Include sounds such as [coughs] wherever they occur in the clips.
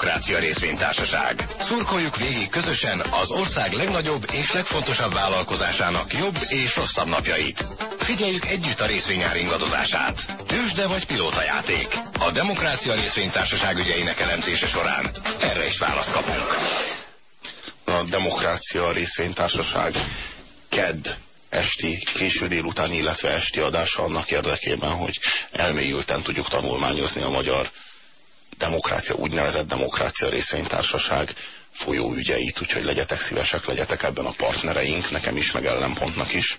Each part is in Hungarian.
Demokrácia Részvénytársaság. Szurkoljuk végig közösen az ország legnagyobb és legfontosabb vállalkozásának jobb és rosszabb napjait. Figyeljük együtt a részvényár ingadozását. Tősde vagy játék. A Demokrácia Részvénytársaság ügyeinek elemzése során erre is választ kapunk. A Demokrácia Részvénytársaság KED esti, késő délután, illetve esti adása annak érdekében, hogy elmélyülten tudjuk tanulmányozni a magyar demokrácia, úgynevezett demokrácia részvénytársaság folyóügyeit, úgyhogy legyetek szívesek, legyetek ebben a partnereink, nekem is, meg ellenpontnak is.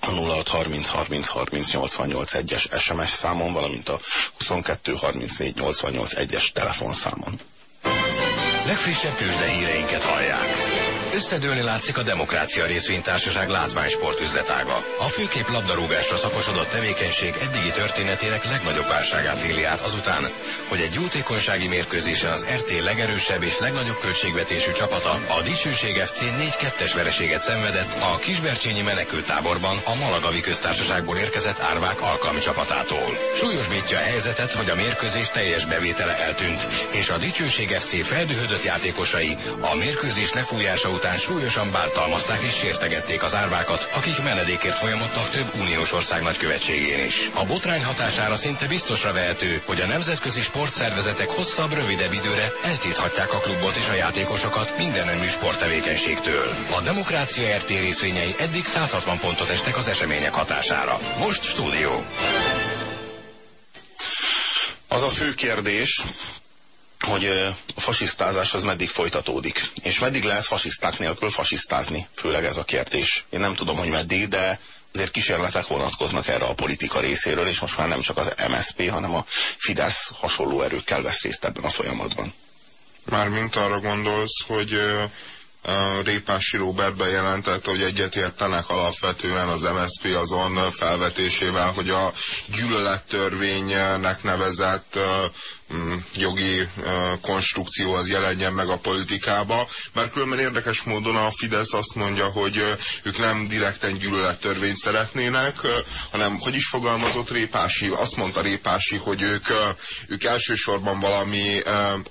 A 0630 30 30 88 1-es SMS számon, valamint a 22 34 88 1-es telefonszámon. Legfrissebb tőzsde híreinket hallják. Összedőlni látszik a Demokrácia Részvénytársaság látványsport üzletága. A főkép labdarúgásra szakosodott tevékenység eddigi történetének legnagyobb válságát éli át azután, hogy egy jótékonysági mérkőzésen az RT legerősebb és legnagyobb költségvetésű csapata, a Dicsőség FC 4-2-es vereséget szenvedett a Kisbercsényi menekültáborban a Malagavi köztársaságból érkezett árvák alkalmi csapatától. Súlyosbítja a helyzetet, hogy a mérkőzés teljes bevétele eltűnt, és a Dicsőség FC feldühödött játékosai a mérkőzés lefújása után súlyosan bántalmazták és sértegették az árvákat, akik menedékért folyamodtak több uniós ország nagykövetségén is. A botrány hatására szinte biztosra vehető, hogy a nemzetközi sportszervezetek hosszabb, rövidebb időre eltilthatják a klubot és a játékosokat minden nemű sporttevékenységtől. A Demokrácia RT részvényei eddig 160 pontot estek az események hatására. Most stúdió. Az a fő kérdés, hogy a fasisztázás az meddig folytatódik. És meddig lehet fasiszták nélkül fasisztázni? Főleg ez a kérdés. Én nem tudom, hogy meddig, de azért kísérletek vonatkoznak erre a politika részéről, és most már nem csak az MSP, hanem a Fidesz hasonló erőkkel vesz részt ebben a folyamatban. Mármint arra gondolsz, hogy Répási Robert bejelentette, hogy egyetértenek alapvetően az MSZP azon felvetésével, hogy a gyűlölettörvénynek nevezett jogi konstrukció az jelenjen meg a politikába, mert különben érdekes módon a Fidesz azt mondja, hogy ők nem direkten gyűlölettörvényt szeretnének, hanem hogy is fogalmazott Répási, azt mondta Répási, hogy ők, ők elsősorban valami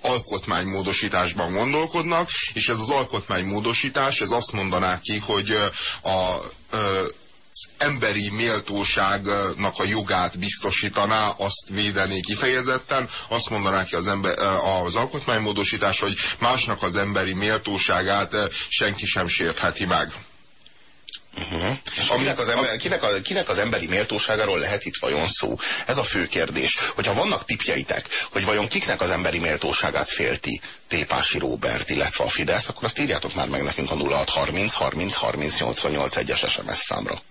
alkotmánymódosításban gondolkodnak, és ez az alkotmánymódosítás, ez azt mondaná ki, hogy a emberi méltóságnak a jogát biztosítaná, azt védené kifejezetten, azt mondaná ki az, ember, az alkotmánymódosítás, hogy másnak az emberi méltóságát senki sem sértheti meg. Uh-huh. És kinek az, ember, kinek, a, kinek az emberi méltóságáról lehet itt vajon szó? Ez a fő kérdés. Hogyha vannak tipjeitek, hogy vajon kiknek az emberi méltóságát félti Tépási Róbert, illetve a Fidesz, akkor azt írjátok már meg nekünk a 0630 30 30 88 1-es SMS számra.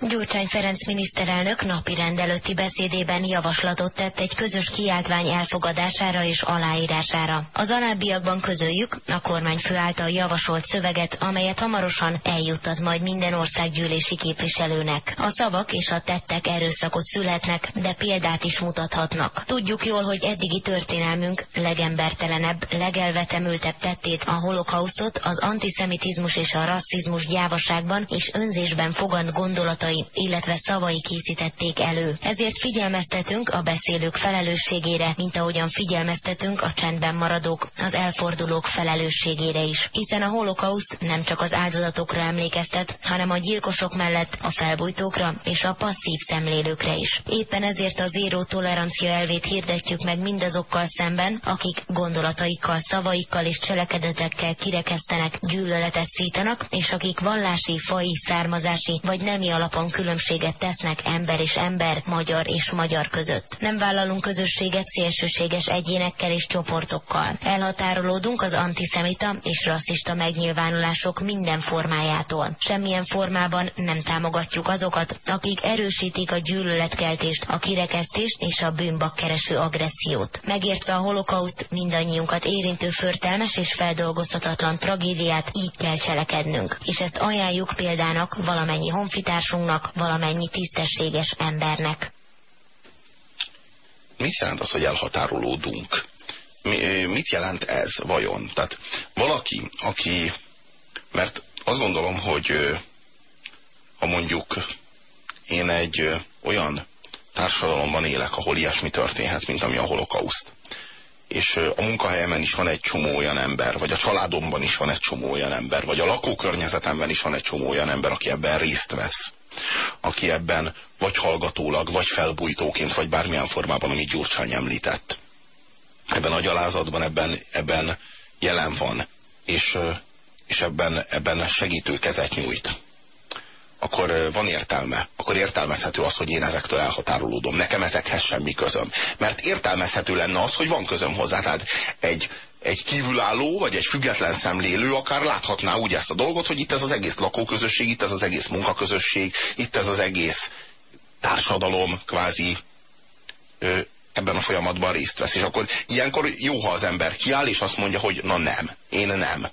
Gyurcsány Ferenc miniszterelnök napi rendelőtti beszédében javaslatot tett egy közös kiáltvány elfogadására és aláírására. Az alábbiakban közöljük a kormányfő által javasolt szöveget, amelyet hamarosan eljuttat majd minden országgyűlési képviselőnek. A szavak és a tettek erőszakot szülhetnek, de példát is mutathatnak. Tudjuk jól, hogy eddigi történelmünk legembertelenebb, legelvetemültebb tettét, a holokausztot, az antiszemitizmus és a rasszizmus gyávaságban és önzésben fogant gondolata mondatai, illetve szavai készítették elő. Ezért figyelmeztetünk a beszélők felelősségére, mint ahogyan figyelmeztetünk a csendben maradók, az elfordulók felelősségére is. Hiszen a holokauszt nem csak az áldozatokra emlékeztet, hanem a gyilkosok mellett a felbújtókra és a passzív szemlélőkre is. Éppen ezért az éró tolerancia elvét hirdetjük meg mindazokkal szemben, akik gondolataikkal, szavaikkal és cselekedetekkel kirekesztenek, gyűlöletet szítanak, és akik vallási, fai, származási vagy nemi alapon alapon különbséget tesznek ember és ember, magyar és magyar között. Nem vállalunk közösséget szélsőséges egyénekkel és csoportokkal. Elhatárolódunk az antiszemita és rasszista megnyilvánulások minden formájától. Semmilyen formában nem támogatjuk azokat, akik erősítik a gyűlöletkeltést, a kirekesztést és a bűnbakkereső agressziót. Megértve a holokauszt mindannyiunkat érintő förtelmes és feldolgozhatatlan tragédiát így kell cselekednünk. És ezt ajánljuk példának valamennyi honfitársunknak, magunknak, valamennyi tisztességes embernek. Mit jelent az, hogy elhatárolódunk? Mi, mit jelent ez vajon? Tehát valaki, aki, mert azt gondolom, hogy ha mondjuk én egy olyan társadalomban élek, ahol ilyesmi történhet, mint ami a holokauszt, és a munkahelyemen is van egy csomó olyan ember, vagy a családomban is van egy csomó olyan ember, vagy a lakókörnyezetemben is van egy csomó olyan ember, aki ebben részt vesz, aki ebben vagy hallgatólag, vagy felbújtóként, vagy bármilyen formában, amit Gyurcsány említett. Ebben a gyalázatban, ebben, ebben jelen van, és, és ebben, ebben segítő kezet nyújt akkor van értelme. Akkor értelmezhető az, hogy én ezektől elhatárolódom. Nekem ezekhez semmi közöm. Mert értelmezhető lenne az, hogy van közöm hozzá. Tehát egy, egy kívülálló, vagy egy független szemlélő akár láthatná úgy ezt a dolgot, hogy itt ez az egész lakóközösség, itt ez az egész munkaközösség, itt ez az egész társadalom kvázi ö, ebben a folyamatban részt vesz. És akkor ilyenkor jó, ha az ember kiáll, és azt mondja, hogy na nem, én nem.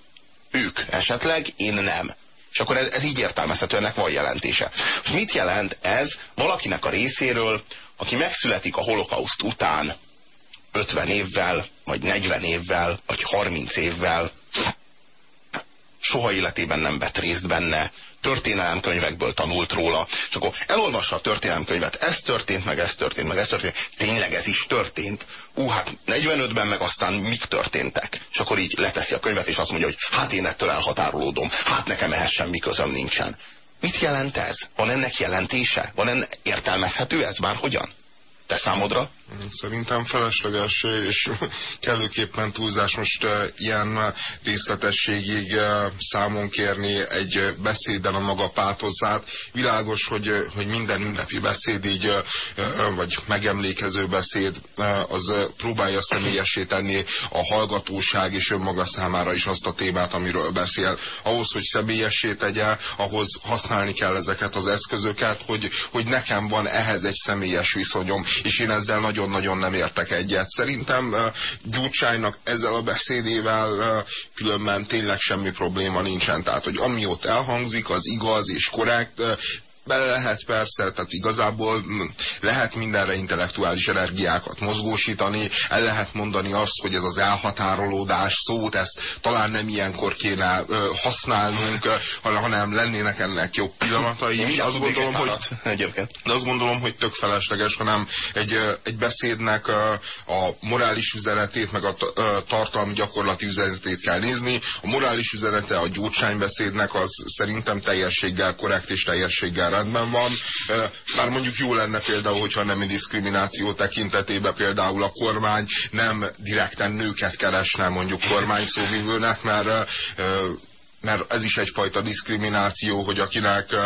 Ők esetleg, én nem. És akkor ez, ez így értelmezhető, ennek van jelentése. És mit jelent ez valakinek a részéről, aki megszületik a holokauszt után 50 évvel, vagy 40 évvel, vagy 30 évvel, soha életében nem vett részt benne, történelemkönyvekből tanult róla, és akkor elolvassa a történelemkönyvet, ez történt, meg ez történt, meg ez történt, tényleg ez is történt. Ú, hát 45-ben meg aztán mik történtek. És akkor így leteszi a könyvet, és azt mondja, hogy hát én ettől elhatárolódom, hát nekem ehhez semmi közöm nincsen. Mit jelent ez? Van ennek jelentése? Van ennek értelmezhető ez bárhogyan? Te számodra? Szerintem felesleges és kellőképpen túlzás most ilyen részletességig számon kérni egy beszéden a maga pátozát. Világos, hogy, hogy minden ünnepi beszéd így, vagy megemlékező beszéd, az próbálja személyessé tenni a hallgatóság és önmaga számára is azt a témát, amiről beszél. Ahhoz, hogy személyessé tegye, ahhoz használni kell ezeket az eszközöket, hogy, hogy nekem van ehhez egy személyes viszonyom, és én ezzel nagyon nagyon-nagyon nem értek egyet. Szerintem Gyurcsánynak ezzel a beszédével különben tényleg semmi probléma nincsen. Tehát, hogy ami ott elhangzik, az igaz és korrekt, bele lehet persze, tehát igazából lehet mindenre intellektuális energiákat mozgósítani, el lehet mondani azt, hogy ez az elhatárolódás szót, ezt talán nem ilyenkor kéne ö, használnunk, hanem, hanem lennének ennek jobb pillanatai. Én azt gondolom, hogy, [laughs] egyébként. De azt gondolom, hogy tök felesleges, hanem egy, egy beszédnek a morális üzenetét, meg a tartalmi gyakorlati üzenetét kell nézni. A morális üzenete a gyurcsánybeszédnek az szerintem teljességgel korrekt és teljességgel rendben van. Már mondjuk jó lenne például, hogyha nemi diszkrimináció tekintetében például a kormány nem direkten nőket keresne mondjuk kormány szóvivőnek, mert mert ez is egyfajta diszkrimináció, hogy akinek uh,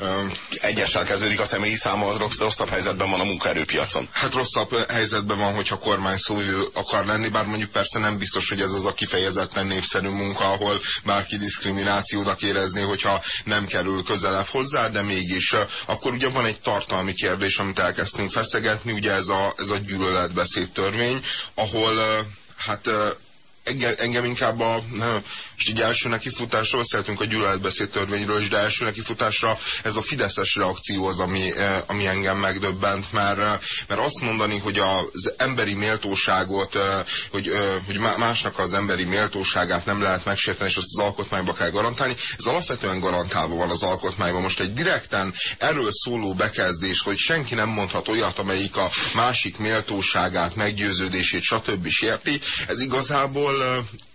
uh, egyessel kezdődik a személyi száma, az rossz, rosszabb helyzetben van a munkaerőpiacon. Hát rosszabb helyzetben van, hogyha kormány szóvivő akar lenni, bár mondjuk persze nem biztos, hogy ez az a kifejezetten népszerű munka, ahol bárki diszkriminációnak érezné, hogyha nem kerül közelebb hozzá, de mégis. Akkor ugye van egy tartalmi kérdés, amit elkezdtünk feszegetni, ugye ez a, ez a gyűlöletbeszéd törvény, ahol hát engem, engem inkább a, most így első nekifutásra beszéltünk a gyűlöletbeszéd törvényről is, de első nekifutásra ez a fideszes reakció az, ami, ami engem megdöbbent, mert, mert azt mondani, hogy az emberi méltóságot, hogy, hogy másnak az emberi méltóságát nem lehet megsérteni, és azt az alkotmányba kell garantálni, ez alapvetően garantálva van az alkotmányban. Most egy direkten erről szóló bekezdés, hogy senki nem mondhat olyat, amelyik a másik méltóságát, meggyőződését, stb. sérti, ez igazából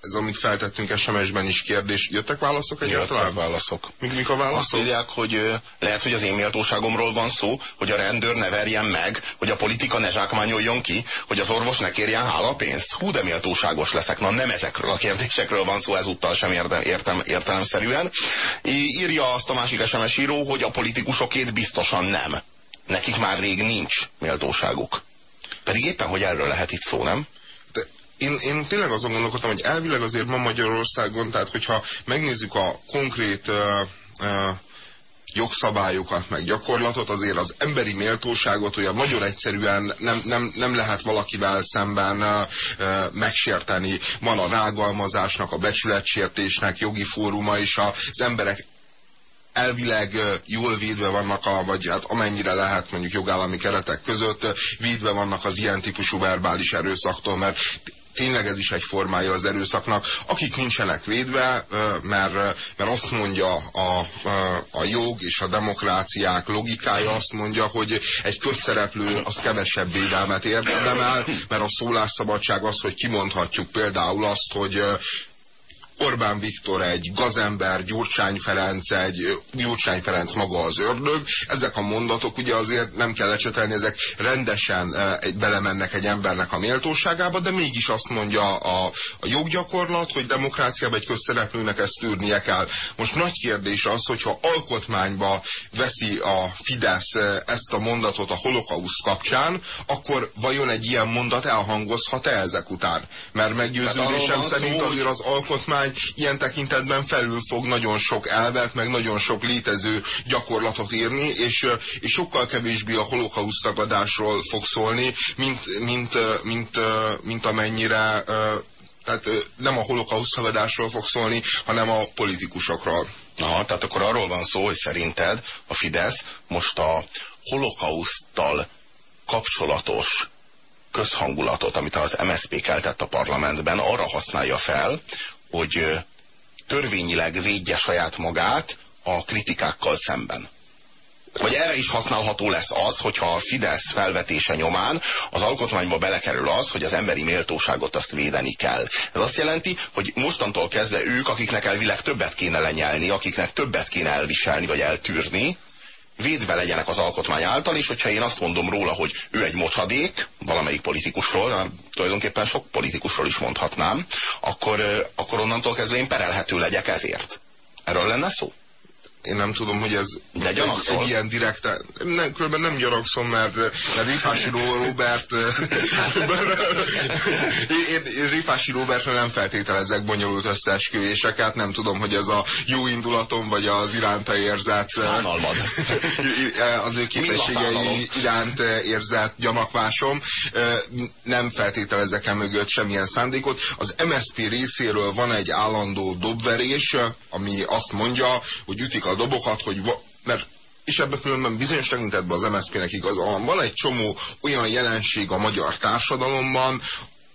ez amit feltettünk SMS-ben is kérdés. Jöttek válaszok egyáltalán? Jöttek válaszok. Mik, mik a válaszok? Azt írják, hogy lehet, hogy az én méltóságomról van szó, hogy a rendőr ne verjen meg, hogy a politika ne zsákmányoljon ki, hogy az orvos ne kérjen hálapénzt. Hú, de méltóságos leszek. Na nem ezekről a kérdésekről van szó ezúttal sem értem, értem, értelemszerűen. Írja azt a másik SMS író, hogy a politikusokét biztosan nem. Nekik már rég nincs méltóságuk. Pedig éppen, hogy erről lehet itt szó, nem? Én, én tényleg azon gondolkodtam, hogy elvileg azért ma Magyarországon, tehát hogyha megnézzük a konkrét uh, uh, jogszabályokat, meg gyakorlatot, azért az emberi méltóságot olyan nagyon egyszerűen nem, nem, nem lehet valakivel szemben uh, megsérteni. Van a rágalmazásnak, a becsületsértésnek jogi fóruma, és az emberek elvileg jól védve vannak, a, vagy hát amennyire lehet mondjuk jogállami keretek között, védve vannak az ilyen típusú verbális erőszaktól, mert tényleg ez is egy formája az erőszaknak, akik nincsenek védve, mert, mert azt mondja a, a, jog és a demokráciák logikája, azt mondja, hogy egy közszereplő az kevesebb védelmet érdemel, mert a szólásszabadság az, hogy kimondhatjuk például azt, hogy Orbán Viktor egy gazember, Gyurcsány Ferenc egy, Gyurcsány Ferenc maga az ördög. Ezek a mondatok ugye azért nem kell lecsetelni, ezek rendesen belemennek egy embernek a méltóságába, de mégis azt mondja a, a joggyakorlat, hogy demokráciában egy közszereplőnek ezt tűrnie kell. Most nagy kérdés az, hogyha alkotmányba veszi a Fidesz ezt a mondatot a holokauszt kapcsán, akkor vajon egy ilyen mondat elhangozhat-e ezek után? Mert meggyőződésem szerint azért az alkotmány kormány ilyen tekintetben felül fog nagyon sok elvet, meg nagyon sok létező gyakorlatot írni, és, és sokkal kevésbé a holokauszt tagadásról fog szólni, mint, mint, mint, mint amennyire tehát nem a holokauszt tagadásról fog szólni, hanem a politikusokról. Aha, tehát akkor arról van szó, hogy szerinted a Fidesz most a holokauszttal kapcsolatos közhangulatot, amit az MSZP keltett a parlamentben, arra használja fel, hogy törvényileg védje saját magát a kritikákkal szemben. Vagy erre is használható lesz az, hogyha a Fidesz felvetése nyomán az alkotmányba belekerül az, hogy az emberi méltóságot azt védeni kell. Ez azt jelenti, hogy mostantól kezdve ők, akiknek elvileg többet kéne lenyelni, akiknek többet kéne elviselni vagy eltűrni, védve legyenek az alkotmány által, és hogyha én azt mondom róla, hogy ő egy mocsadék, valamelyik politikusról, tulajdonképpen sok politikusról is mondhatnám, akkor, akkor onnantól kezdve én perelhető legyek ezért. Erről lenne szó? Én nem tudom, hogy ez De egy, egy ilyen direkt, nem, különben nem gyanakszom, mert, mert Rifási Robert [laughs] én, én Rifási Robertre nem feltételezek bonyolult összeesküvéseket, nem tudom, hogy ez a jó indulatom, vagy az iránta érzett Szánalmad. [laughs] az ő képességei iránt érzett gyanakvásom. Nem feltételezek el mögött semmilyen szándékot. Az MSZP részéről van egy állandó dobverés, ami azt mondja, hogy ütik a dobokat, hogy mert és ebben különben bizonyos tekintetben az MSZP-nek igaza van. Egy csomó olyan jelenség a magyar társadalomban,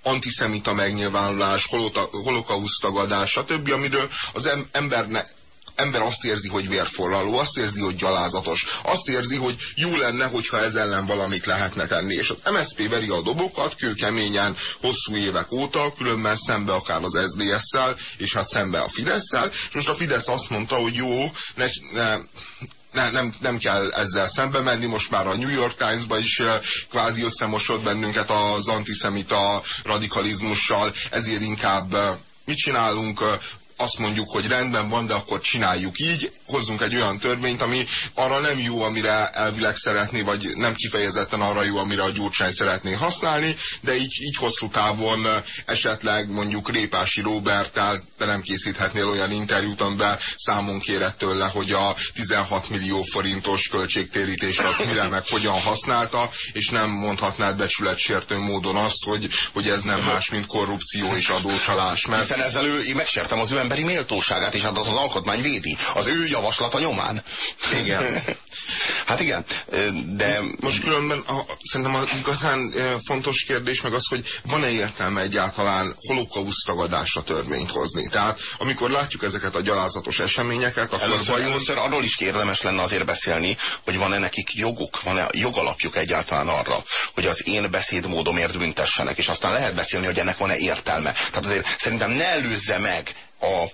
antiszemita megnyilvánulás, holokauszt tagadás, stb., amiről az embernek ember azt érzi, hogy vérforraló, azt érzi, hogy gyalázatos, azt érzi, hogy jó lenne, hogyha ez ellen valamit lehetne tenni. És az MSZP veri a dobokat kőkeményen hosszú évek óta, különben szembe akár az SZDSZ-szel, és hát szembe a Fidesz-szel, és most a Fidesz azt mondta, hogy jó, ne, ne, ne, nem, nem kell ezzel szembe menni, most már a New York Times-ba is kvázi összemosott bennünket az antiszemita radikalizmussal, ezért inkább mit csinálunk, azt mondjuk, hogy rendben van, de akkor csináljuk így, hozzunk egy olyan törvényt, ami arra nem jó, amire elvileg szeretné, vagy nem kifejezetten arra jó, amire a Gyurcsány szeretné használni, de így, így hosszú távon esetleg mondjuk Répási Robertel te nem készíthetnél olyan interjút, amiben számon kérett tőle, hogy a 16 millió forintos költségtérítésre az mire meg hogyan használta, és nem mondhatnád becsületsértő módon azt, hogy, hogy ez nem más, mint korrupció és adócsalás. Mert... Hiszen ezzel ő, én megsértem az ő emberi méltóságát, és hát az az alkotmány védi. Az ő javaslata nyomán. Igen. [laughs] Hát igen, de... Most különben a, szerintem az igazán fontos kérdés meg az, hogy van-e értelme egyáltalán holokauszt tagadásra törvényt hozni. Tehát amikor látjuk ezeket a gyalázatos eseményeket, akkor először, vajon... először arról is érdemes lenne azért beszélni, hogy van-e nekik joguk, van-e jogalapjuk egyáltalán arra, hogy az én beszédmódomért büntessenek, és aztán lehet beszélni, hogy ennek van-e értelme. Tehát azért szerintem ne előzze meg a,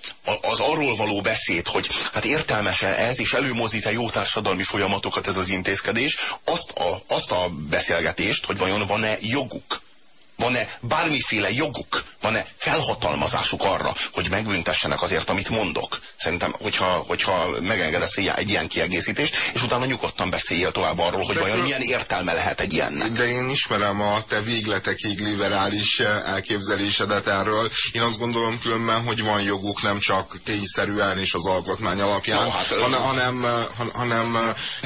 az arról való beszéd, hogy hát értelmese ez, és előmozdít-e jó társadalmi folyamatokat ez az intézkedés, azt a, azt a beszélgetést, hogy vajon van-e joguk van-e bármiféle joguk, van-e felhatalmazásuk arra, hogy megbüntessenek azért, amit mondok? Szerintem, hogyha, hogyha megengedesz egy ilyen kiegészítést, és utána nyugodtan beszéljél tovább arról, hogy de vajon milyen értelme lehet egy ilyennek. De én ismerem a te végletekig liberális eh, elképzelésedet erről. Én azt gondolom különben, hogy van joguk nem csak tényszerűen és az alkotmány alapján, no, hát, hanem, hanem, eh, hanem...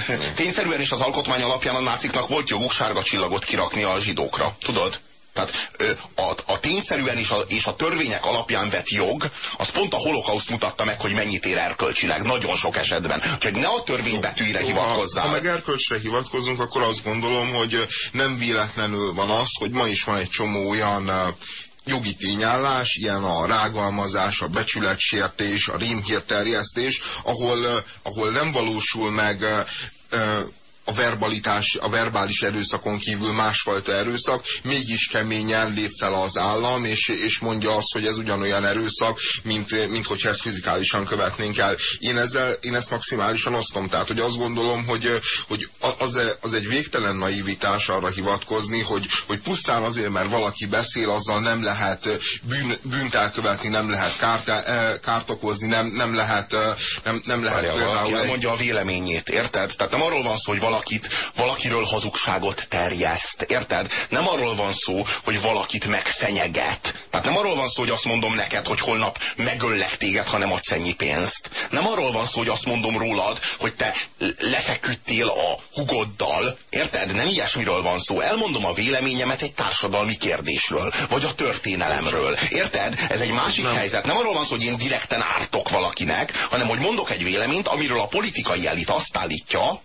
Eh, [laughs] tényszerűen és az alkotmány alapján a náciknak volt joguk sárga csillagot kirakni a zsidókra. Tudod? Tehát a, a tényszerűen és a, és a törvények alapján vett jog, az pont a holokauszt mutatta meg, hogy mennyit ér erkölcsileg, nagyon sok esetben. Úgyhogy ne a törvénybetűire hivatkozzál. Ha, ha meg erkölcsre hivatkozunk, akkor azt gondolom, hogy nem véletlenül van az, hogy ma is van egy csomó olyan jogi tényállás, ilyen a rágalmazás, a becsületsértés, a rémhírterjesztés, ahol, ahol nem valósul meg a verbalitás, a verbális erőszakon kívül másfajta erőszak, mégis keményen lép fel az állam, és, és mondja azt, hogy ez ugyanolyan erőszak, mint, mint hogyha ezt fizikálisan követnénk el. Én, ezzel, én ezt maximálisan osztom, tehát hogy azt gondolom, hogy, hogy az, az egy végtelen naivitás arra hivatkozni, hogy, hogy pusztán azért, mert valaki beszél, azzal nem lehet bűn, bűnt elkövetni, nem lehet kárt, e, kárt okozni, nem, nem lehet, nem, nem lehet Várja, például... Egy... a véleményét, érted? Tehát nem arról van szó, hogy valaki valakit, valakiről hazugságot terjeszt. Érted? Nem arról van szó, hogy valakit megfenyeget. Tehát nem arról van szó, hogy azt mondom neked, hogy holnap megöllek téged, ha nem adsz ennyi pénzt. Nem arról van szó, hogy azt mondom rólad, hogy te lefeküdtél a hugoddal. Érted? Nem ilyesmiről van szó. Elmondom a véleményemet egy társadalmi kérdésről, vagy a történelemről. Érted? Ez egy másik nem. helyzet. Nem arról van szó, hogy én direkten ártok valakinek, hanem hogy mondok egy véleményt, amiről a politikai elit azt állítja,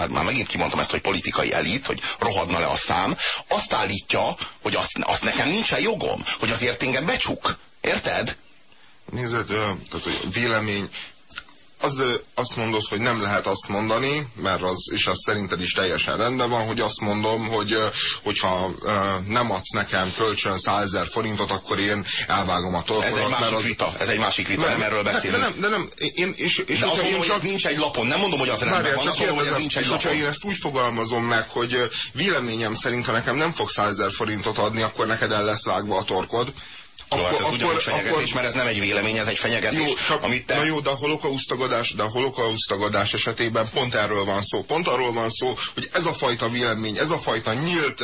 már, már megint kimondtam ezt, hogy politikai elit, hogy rohadna le a szám, azt állítja, hogy azt, azt nekem nincsen jogom, hogy azért engem becsuk. Érted? Nézd, tehát, hogy vélemény, az, azt mondod, hogy nem lehet azt mondani, mert az, és az szerinted is teljesen rendben van, hogy azt mondom, hogy hogyha nem adsz nekem kölcsön 100 ezer forintot, akkor én elvágom a torkodat. Ez egy másik az... vita, ez egy másik vita, nem, nem erről beszélünk. De nem, de nem, én, és, és de azt mondom, csak... hogy ez nincs egy lapon, nem mondom, hogy az rendben van, azt mondom, hogy ez nincs egy lapon. hogyha én ezt úgy fogalmazom meg, hogy véleményem szerint, ha nekem nem fog 100 ezer forintot adni, akkor neked el lesz vágva a torkod, hát ez ugyanúgy fenyegetés, akkor, mert ez nem egy vélemény, ez egy fenyegetés. Jó, csak, amit te... Na jó, de a holokausztagadás, de a holokausztagadás esetében pont erről van szó. Pont arról van szó, hogy ez a fajta vélemény, ez a fajta nyílt,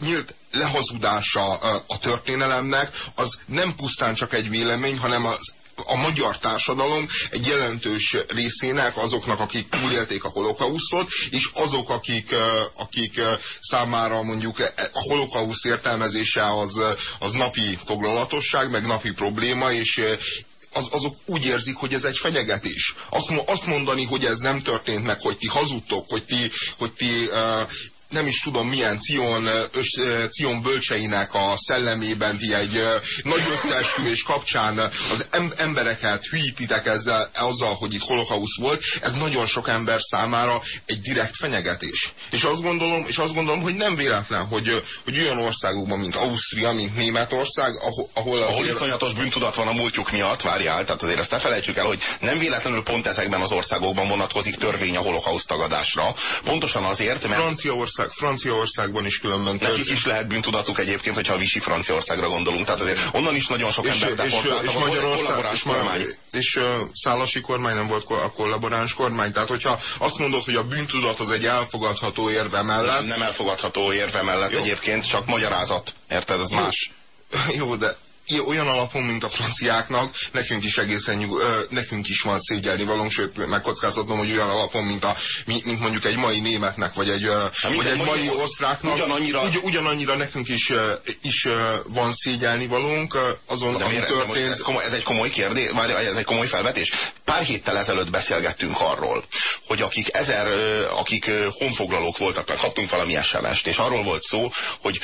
nyílt lehazudása a történelemnek, az nem pusztán csak egy vélemény, hanem az a magyar társadalom egy jelentős részének, azoknak, akik túlélték a holokausztot, és azok, akik, akik számára mondjuk e, a holokausz értelmezése az, az napi foglalatosság, meg napi probléma, és az, azok úgy érzik, hogy ez egy fenyegetés. Azt, azt mondani, hogy ez nem történt meg, hogy ti hazudtok, hogy ti, hogy ti uh, nem is tudom milyen Cion, ös, Cion bölcseinek a szellemében ti egy nagy összeesküvés kapcsán az embereket hülyítitek ezzel, azzal, hogy itt holokausz volt, ez nagyon sok ember számára egy direkt fenyegetés. És azt gondolom, és azt gondolom hogy nem véletlen, hogy, hogy olyan országokban, mint Ausztria, mint Németország, ahol, ahol, ahol iszonyatos bűntudat van a múltjuk miatt, várjál, tehát azért ezt ne felejtsük el, hogy nem véletlenül pont ezekben az országokban vonatkozik törvény a holokauszt tagadásra. Pontosan azért, mert... Franciaország Franciaország, Franciaországban is különben. Nekik is lehet bűntudatuk egyébként, hogyha a Visi Franciaországra gondolunk. Tehát azért onnan is nagyon sok ember deportáltak. És, és, Magyarország, és, kormány. és uh, Szálasi kormány nem volt a kollaboráns kormány. Tehát hogyha azt mondod, hogy a bűntudat az egy elfogadható érve mellett. Nem, nem elfogadható érve mellett Jó. egyébként, csak magyarázat. Érted? Ez Jó. más. Jó, de olyan alapon, mint a franciáknak, nekünk is egészen nyug, ö, nekünk is van szégyelni valónk, sőt, megkockáztatom, hogy olyan alapon, mint, a, mint mondjuk egy mai németnek, vagy egy, Na, vagy egy mai osztráknak, ugyanannyira, ugy, ugyanannyira nekünk is, is van szégyelni valónk azon, ami történt. ez, komoly, ez egy komoly kérdés, vagy ez egy komoly felvetés. Pár héttel ezelőtt beszélgettünk arról, hogy akik ezer, akik honfoglalók voltak, mert kaptunk valami sms és arról volt szó, hogy,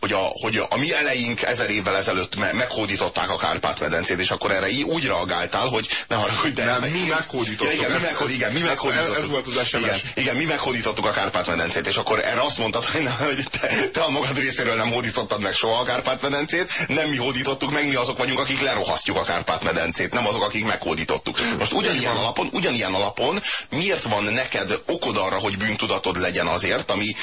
hogy, a, hogy a mi eleink ezer évvel ezelőtt meghódították a Kárpát-medencét, és akkor erre úgy reagáltál, hogy ne haragudj, de... Nem, mi meghódítottuk. Ja, igen, mi meghód, igen, mi meghódítottuk. Ez, ez volt az SMS. Igen, igen, mi meghódítottuk a Kárpát-medencét, és akkor erre azt mondtad, hogy, ne, hogy te, te, a magad részéről nem hódítottad meg soha a Kárpát-medencét, nem mi hódítottuk meg, mi azok vagyunk, akik lerohasztjuk a Kárpát-medencét, nem azok, akik meghódítottuk. Most ugyanilyen alapon, ugyanilyen alapon miért van neked okod arra, hogy bűntudatod legyen azért, ami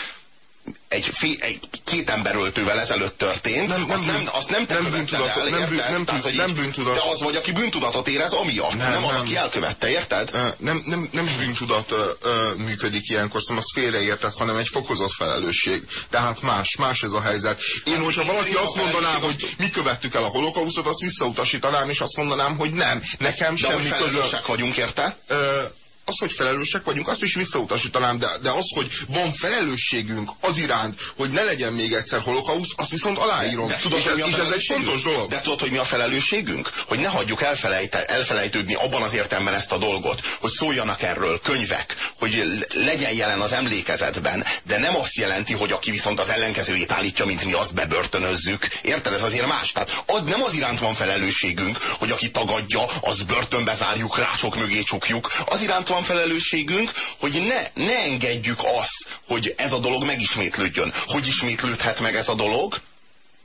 egy, fé, egy két emberöltővel ezelőtt történt, nem, nem, azt nem, azt nem te nem bűntudatot, el, nem, bűn, nem, Tehát, hogy nem bűntudat. Te az vagy, aki bűntudatot érez amiatt, nem, nem az, nem. aki elkövette, érted? Nem, nem, nem bűntudat uh, működik ilyenkor, szóval az félreérted, hanem egy fokozott felelősség. Tehát más, más ez a helyzet. Én, hát, hogyha valaki azt mondaná, hogy mi követtük el a holokausztot, azt visszautasítanám, és azt mondanám, hogy nem, nekem De semmi közösek vagyunk, érte? Uh, az, hogy felelősek vagyunk, azt is visszautasítanám, de, de az, hogy van felelősségünk az iránt, hogy ne legyen még egyszer holokausz, azt viszont aláírom. De, de tudod, és, ez, és ez egy fontos dolog. De tudod, hogy mi a felelősségünk? Hogy ne hagyjuk elfelejte, elfelejtődni abban az értelemben ezt a dolgot, hogy szóljanak erről könyvek, hogy legyen jelen az emlékezetben, de nem azt jelenti, hogy aki viszont az ellenkezőjét állítja, mint mi azt bebörtönözzük. Érted? Ez azért más. Tehát az, nem az iránt van felelősségünk, hogy aki tagadja, az börtönbe zárjuk, rácsok mögé csukjuk. Az iránt van felelősségünk, hogy ne, ne engedjük azt, hogy ez a dolog megismétlődjön. Hogy ismétlődhet meg ez a dolog?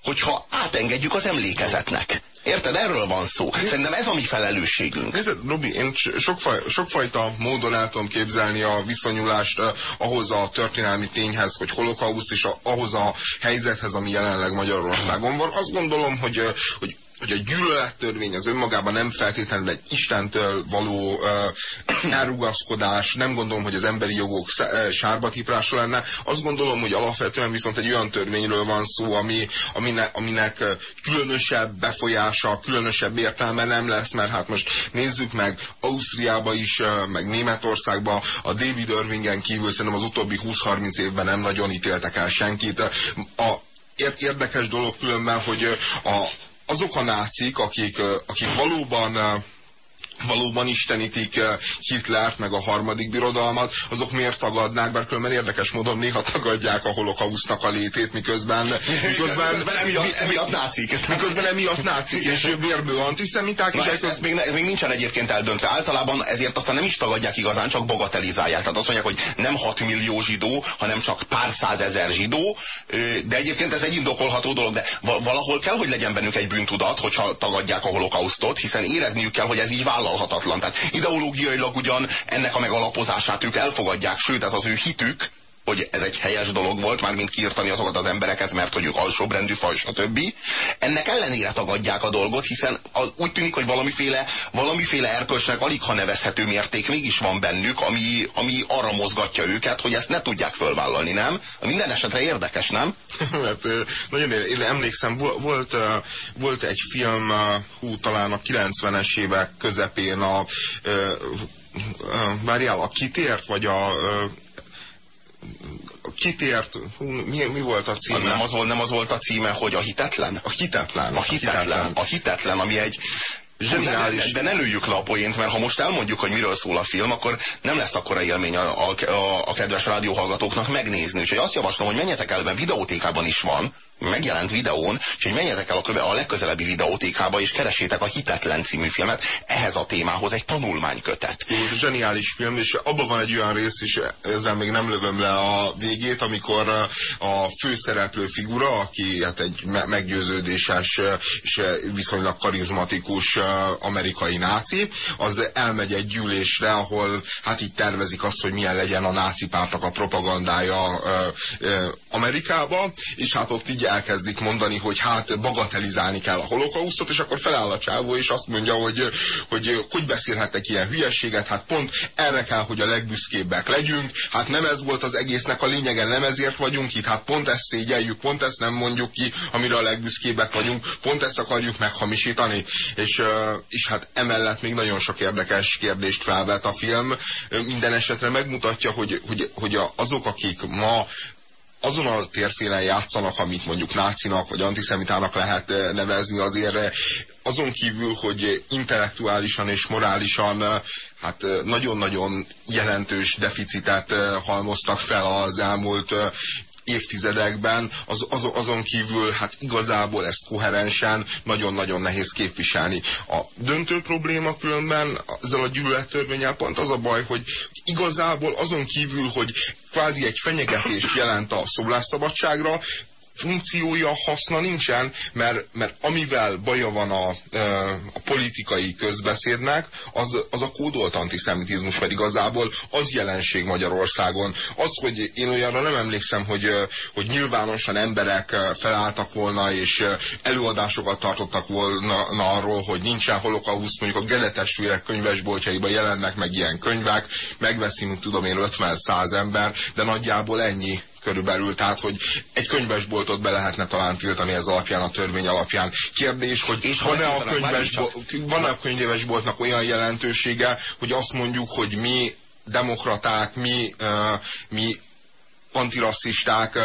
Hogyha átengedjük az emlékezetnek. Érted? Erről van szó. Szerintem ez a mi felelősségünk. Nézd, Robi, én sokfaj, sokfajta módon el tudom képzelni a viszonyulást uh, ahhoz a történelmi tényhez, hogy holokauszt, és a, ahhoz a helyzethez, ami jelenleg Magyarországon van. Azt gondolom, hogy, hogy hogy a gyűlölettörvény az önmagában nem feltétlenül egy Istentől való uh, elrugaszkodás, nem gondolom, hogy az emberi jogok sárba tiprása lenne. Azt gondolom, hogy alapvetően viszont egy olyan törvényről van szó, ami, aminek, aminek különösebb befolyása, különösebb értelme nem lesz, mert hát most nézzük meg Ausztriába is, meg Németországba a David Irvingen kívül szerintem az utóbbi 20-30 évben nem nagyon ítéltek el senkit. A érdekes dolog különben, hogy a, azok a nácik, akik, akik valóban valóban istenítik eh, Hitlert, meg a harmadik birodalmat, azok miért tagadnák, bár különben érdekes módon néha tagadják a holokausznak a létét, miközben, [laughs] miközben emiatt, emiatt nácik. [laughs] Miközben emiatt nácik, és vérbő antiszemiták. Na, és ez, ez, még, ez még nincsen egyébként eldöntve. Általában ezért aztán nem is tagadják igazán, csak bagatelizálják. Tehát azt mondják, hogy nem 6 millió zsidó, hanem csak pár százezer zsidó, de egyébként ez egy indokolható dolog, de valahol kell, hogy legyen bennük egy bűntudat, hogyha tagadják a holokausztot, hiszen érezniük kell, hogy ez így vállal vállalhatatlan. Tehát ideológiailag ugyan ennek a megalapozását ők elfogadják, sőt ez az ő hitük, hogy ez egy helyes dolog volt, már mint kiirtani azokat az embereket, mert hogy ők alsóbrendű faj, stb. Ennek ellenére tagadják a dolgot, hiszen úgy tűnik, hogy valamiféle, valamiféle erkölcsnek alig ha nevezhető mérték mégis van bennük, ami, ami arra mozgatja őket, hogy ezt ne tudják fölvállalni, nem? Minden esetre érdekes, nem? [laughs] hát, nagyon én emlékszem, volt, volt egy film, hú, talán a 90-es évek közepén a várjál, a kitért, vagy a kitért, mi, mi volt a címe? Nem az, volt, nem az volt a címe, hogy a hitetlen? A hitetlen. A hitetlen, a hitetlen ami egy Zseniális. De, de ne lőjük le a poént, mert ha most elmondjuk, hogy miről szól a film, akkor nem lesz akkora élmény a, a, a, a kedves rádióhallgatóknak megnézni. Úgyhogy azt javaslom, hogy menjetek el, mert videótékában is van, megjelent videón, úgyhogy menjetek el a, köve, a legközelebbi videótékába, és keresétek a Hitetlen című filmet. Ehhez a témához egy tanulmánykötet. Zseniális film, és abban van egy olyan rész, és ezzel még nem lövöm le a végét, amikor a főszereplő figura, aki hát egy meggyőződéses és viszonylag karizmatikus amerikai náci, az elmegy egy gyűlésre, ahol hát így tervezik azt, hogy milyen legyen a náci pártnak a propagandája Amerikába, és hát ott így elkezdik mondani, hogy hát bagatelizálni kell a holokausztot, és akkor feláll a csávó, és azt mondja, hogy hogy, hogy beszélhetek ilyen hülyességet, hát pont erre kell, hogy a legbüszkébbek legyünk, hát nem ez volt az egésznek a lényege, nem ezért vagyunk itt, hát pont ezt szégyeljük, pont ezt nem mondjuk ki, amire a legbüszkébbek vagyunk, pont ezt akarjuk meghamisítani, és, és hát emellett még nagyon sok érdekes kérdést felvet a film, minden esetre megmutatja, hogy, hogy, hogy azok, akik ma azon a térfélen játszanak, amit mondjuk nácinak vagy antiszemitának lehet eh, nevezni, azért azon kívül, hogy intellektuálisan és morálisan hát nagyon-nagyon jelentős deficitet halmoztak fel az elmúlt évtizedekben, az, az, azon kívül hát igazából ezt koherensen nagyon-nagyon nehéz képviselni. A döntő probléma különben ezzel a gyűlölettörvényel pont az a baj, hogy igazából azon kívül, hogy kvázi egy fenyegetést jelent a szólásszabadságra, funkciója, haszna nincsen, mert, mert amivel baja van a, a politikai közbeszédnek, az, az a kódolt antiszemitizmus, mert igazából az jelenség Magyarországon. Az, hogy én olyanra nem emlékszem, hogy, hogy nyilvánosan emberek felálltak volna, és előadásokat tartottak volna arról, hogy nincsen holokausz, mondjuk a Gele testvérek könyvesboltjaiban jelennek meg ilyen könyvek, megveszi, mint tudom én, 50-100 ember, de nagyjából ennyi körülbelül, tehát hogy egy könyvesboltot be lehetne talán tiltani ez alapján, a törvény alapján. Kérdés, hogy van-e a, könyvesbol, van -e a könyvesboltnak olyan jelentősége, hogy azt mondjuk, hogy mi demokraták, mi, mi antirasszisták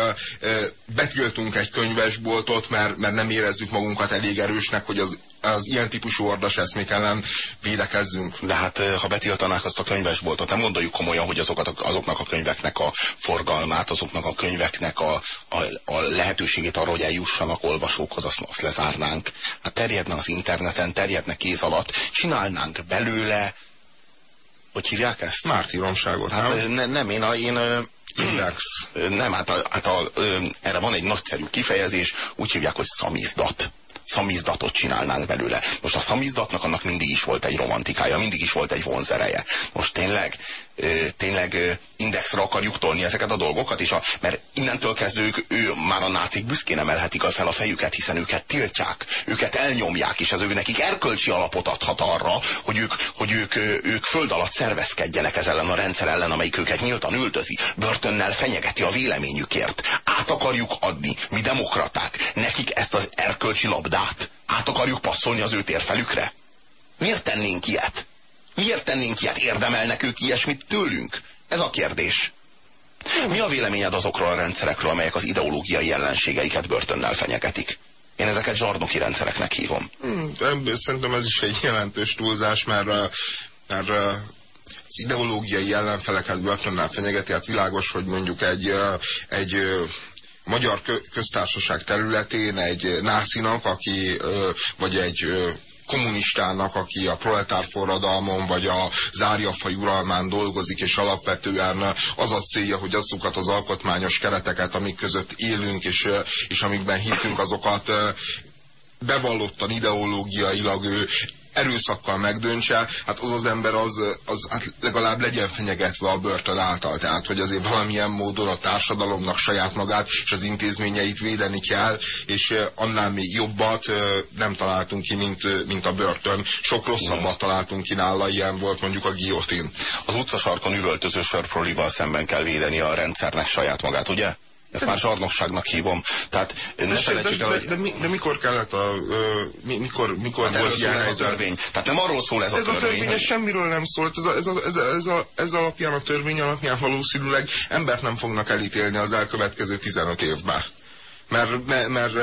betiltunk egy könyvesboltot, mert, mert nem érezzük magunkat elég erősnek, hogy az az ilyen típusú ordas eszmék ellen védekezzünk. De hát ha betiltanák azt a könyvesboltot, nem gondoljuk komolyan, hogy azokat, azoknak a könyveknek a forgalmát, azoknak a könyveknek a, a, a lehetőségét arra, hogy eljussanak olvasókhoz, azt, azt lezárnánk. Hát terjedne az interneten, terjedne kéz alatt, csinálnánk belőle, hogy hívják ezt? Mártíromságot, hát, nem? Ne, nem, én, a, én Index. [clears throat] Nem, hát, a, hát a, erre van egy nagyszerű kifejezés, úgy hívják, hogy szamizdat szamizdatot csinálnánk belőle. Most a szamizdatnak annak mindig is volt egy romantikája, mindig is volt egy vonzereje. Most tényleg, tényleg indexre akarjuk tolni ezeket a dolgokat, és a, mert innentől kezdve ő, már a nácik büszkén emelhetik fel a fejüket, hiszen őket tiltják, őket elnyomják, és ez ő nekik erkölcsi alapot adhat arra, hogy ők, hogy ők, ők föld alatt szervezkedjenek ez ellen a rendszer ellen, amelyik őket nyíltan üldözi, börtönnel fenyegeti a véleményükért. Át akarjuk adni, mi demokraták, nekik ezt az erkölcsi labdát át akarjuk passzolni az ő térfelükre. Miért tennénk ilyet? Miért tennénk ilyet? Érdemelnek ők ilyesmit tőlünk? Ez a kérdés. Mi a véleményed azokról a rendszerekről, amelyek az ideológiai ellenségeiket börtönnel fenyegetik? Én ezeket zsarnoki rendszereknek hívom. Hmm, szerintem ez is egy jelentős túlzás, mert, mert az ideológiai ellenfeleket börtönnel fenyegeti, hát világos, hogy mondjuk egy, egy magyar köztársaság területén egy nácinak, aki, vagy egy kommunistának, aki a proletár forradalmon vagy a zárjafaj uralmán dolgozik, és alapvetően az a célja, hogy azokat az alkotmányos kereteket, amik között élünk, és, és amikben hiszünk, azokat bevallottan ideológiailag ő erőszakkal megdöntse, hát az az ember az, az hát legalább legyen fenyegetve a börtön által. Tehát, hogy azért valamilyen módon a társadalomnak saját magát és az intézményeit védeni kell, és annál még jobbat nem találtunk ki, mint, mint a börtön. Sok rosszabbat találtunk ki nála, ilyen volt mondjuk a guillotine. Az utcasarkon üvöltöző sörprolival szemben kell védeni a rendszernek saját magát, ugye? Ezt már zsarnokságnak hívom. Tehát ne de, felejtsük el, de, de, de, de, mikor kellett a... Uh, mikor, mikor hát volt ilyen ez a törvény. Tehát nem arról szól ez, ez a törvény. Ez a törvény hogy... semmiről nem szólt. Ez, a, ez, a, ez, a, ez, a, ez alapján, a törvény alapján valószínűleg embert nem fognak elítélni az elkövetkező 15 évben mert, mert, mert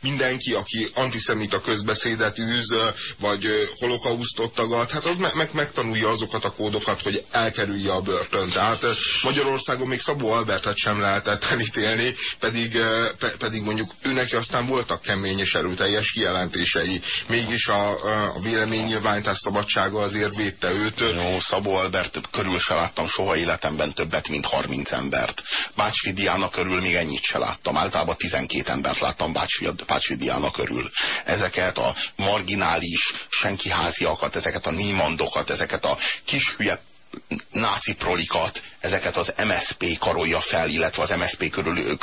mindenki, aki antiszemita közbeszédet űz, vagy holokausztot tagad, hát az meg, meg, megtanulja azokat a kódokat, hogy elkerülje a börtön. Tehát Magyarországon még Szabó Albertet sem lehetett elítélni, pedig, pe, pedig mondjuk őnek aztán voltak kemény és erőteljes kijelentései. Mégis a, a véleménynyilvánítás szabadsága azért védte őt. Jó, Szabó Albert körül se láttam soha életemben többet, mint 30 embert. Bács Diana körül még ennyit se láttam. Általában 12 két embert láttam Bácsfi Diana körül. Ezeket a marginális senkiháziakat, ezeket a némandokat, ezeket a kis hülye náci prolikat, ezeket az MSP karolja fel, illetve az MSP körül,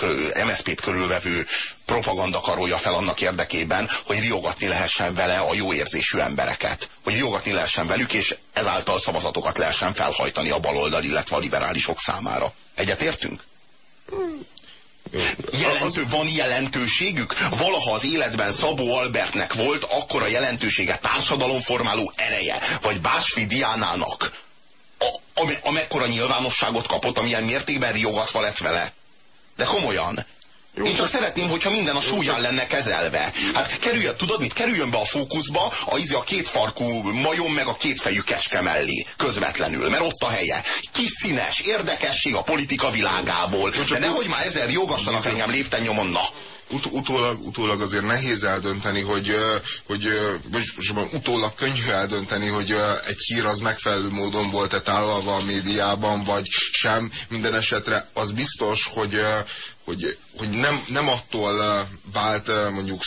MSP-t körülvevő propaganda karolja fel annak érdekében, hogy riogatni lehessen vele a jó érzésű embereket. Hogy riogatni lehessen velük, és ezáltal szavazatokat lehessen felhajtani a baloldal, illetve a liberálisok számára. Egyetértünk? Jelentő, van jelentőségük? Valaha az életben Szabó Albertnek volt akkora jelentősége, társadalomformáló ereje, vagy Básfi Diánának, a, amekkora nyilvánosságot kapott, amilyen mértékben riogatva lett vele. De komolyan, jó, Én csak szeretném, hogyha minden a súlyán lenne kezelve. Hát kerüljön, tudod mit? Kerüljön be a fókuszba a, izi a két farkú majom meg a kétfejű kecske mellé. Közvetlenül, mert ott a helye. Kis színes, érdekesség a politika világából. Jó, De nehogy már ezer jogassanak engem lépten nyomon, na ut utólag, utólag azért nehéz eldönteni, hogy, hogy most utólag könnyű eldönteni, hogy egy hír az megfelelő módon volt-e tálalva a médiában, vagy sem. Minden esetre az biztos, hogy, hogy, hogy nem, nem attól vált mondjuk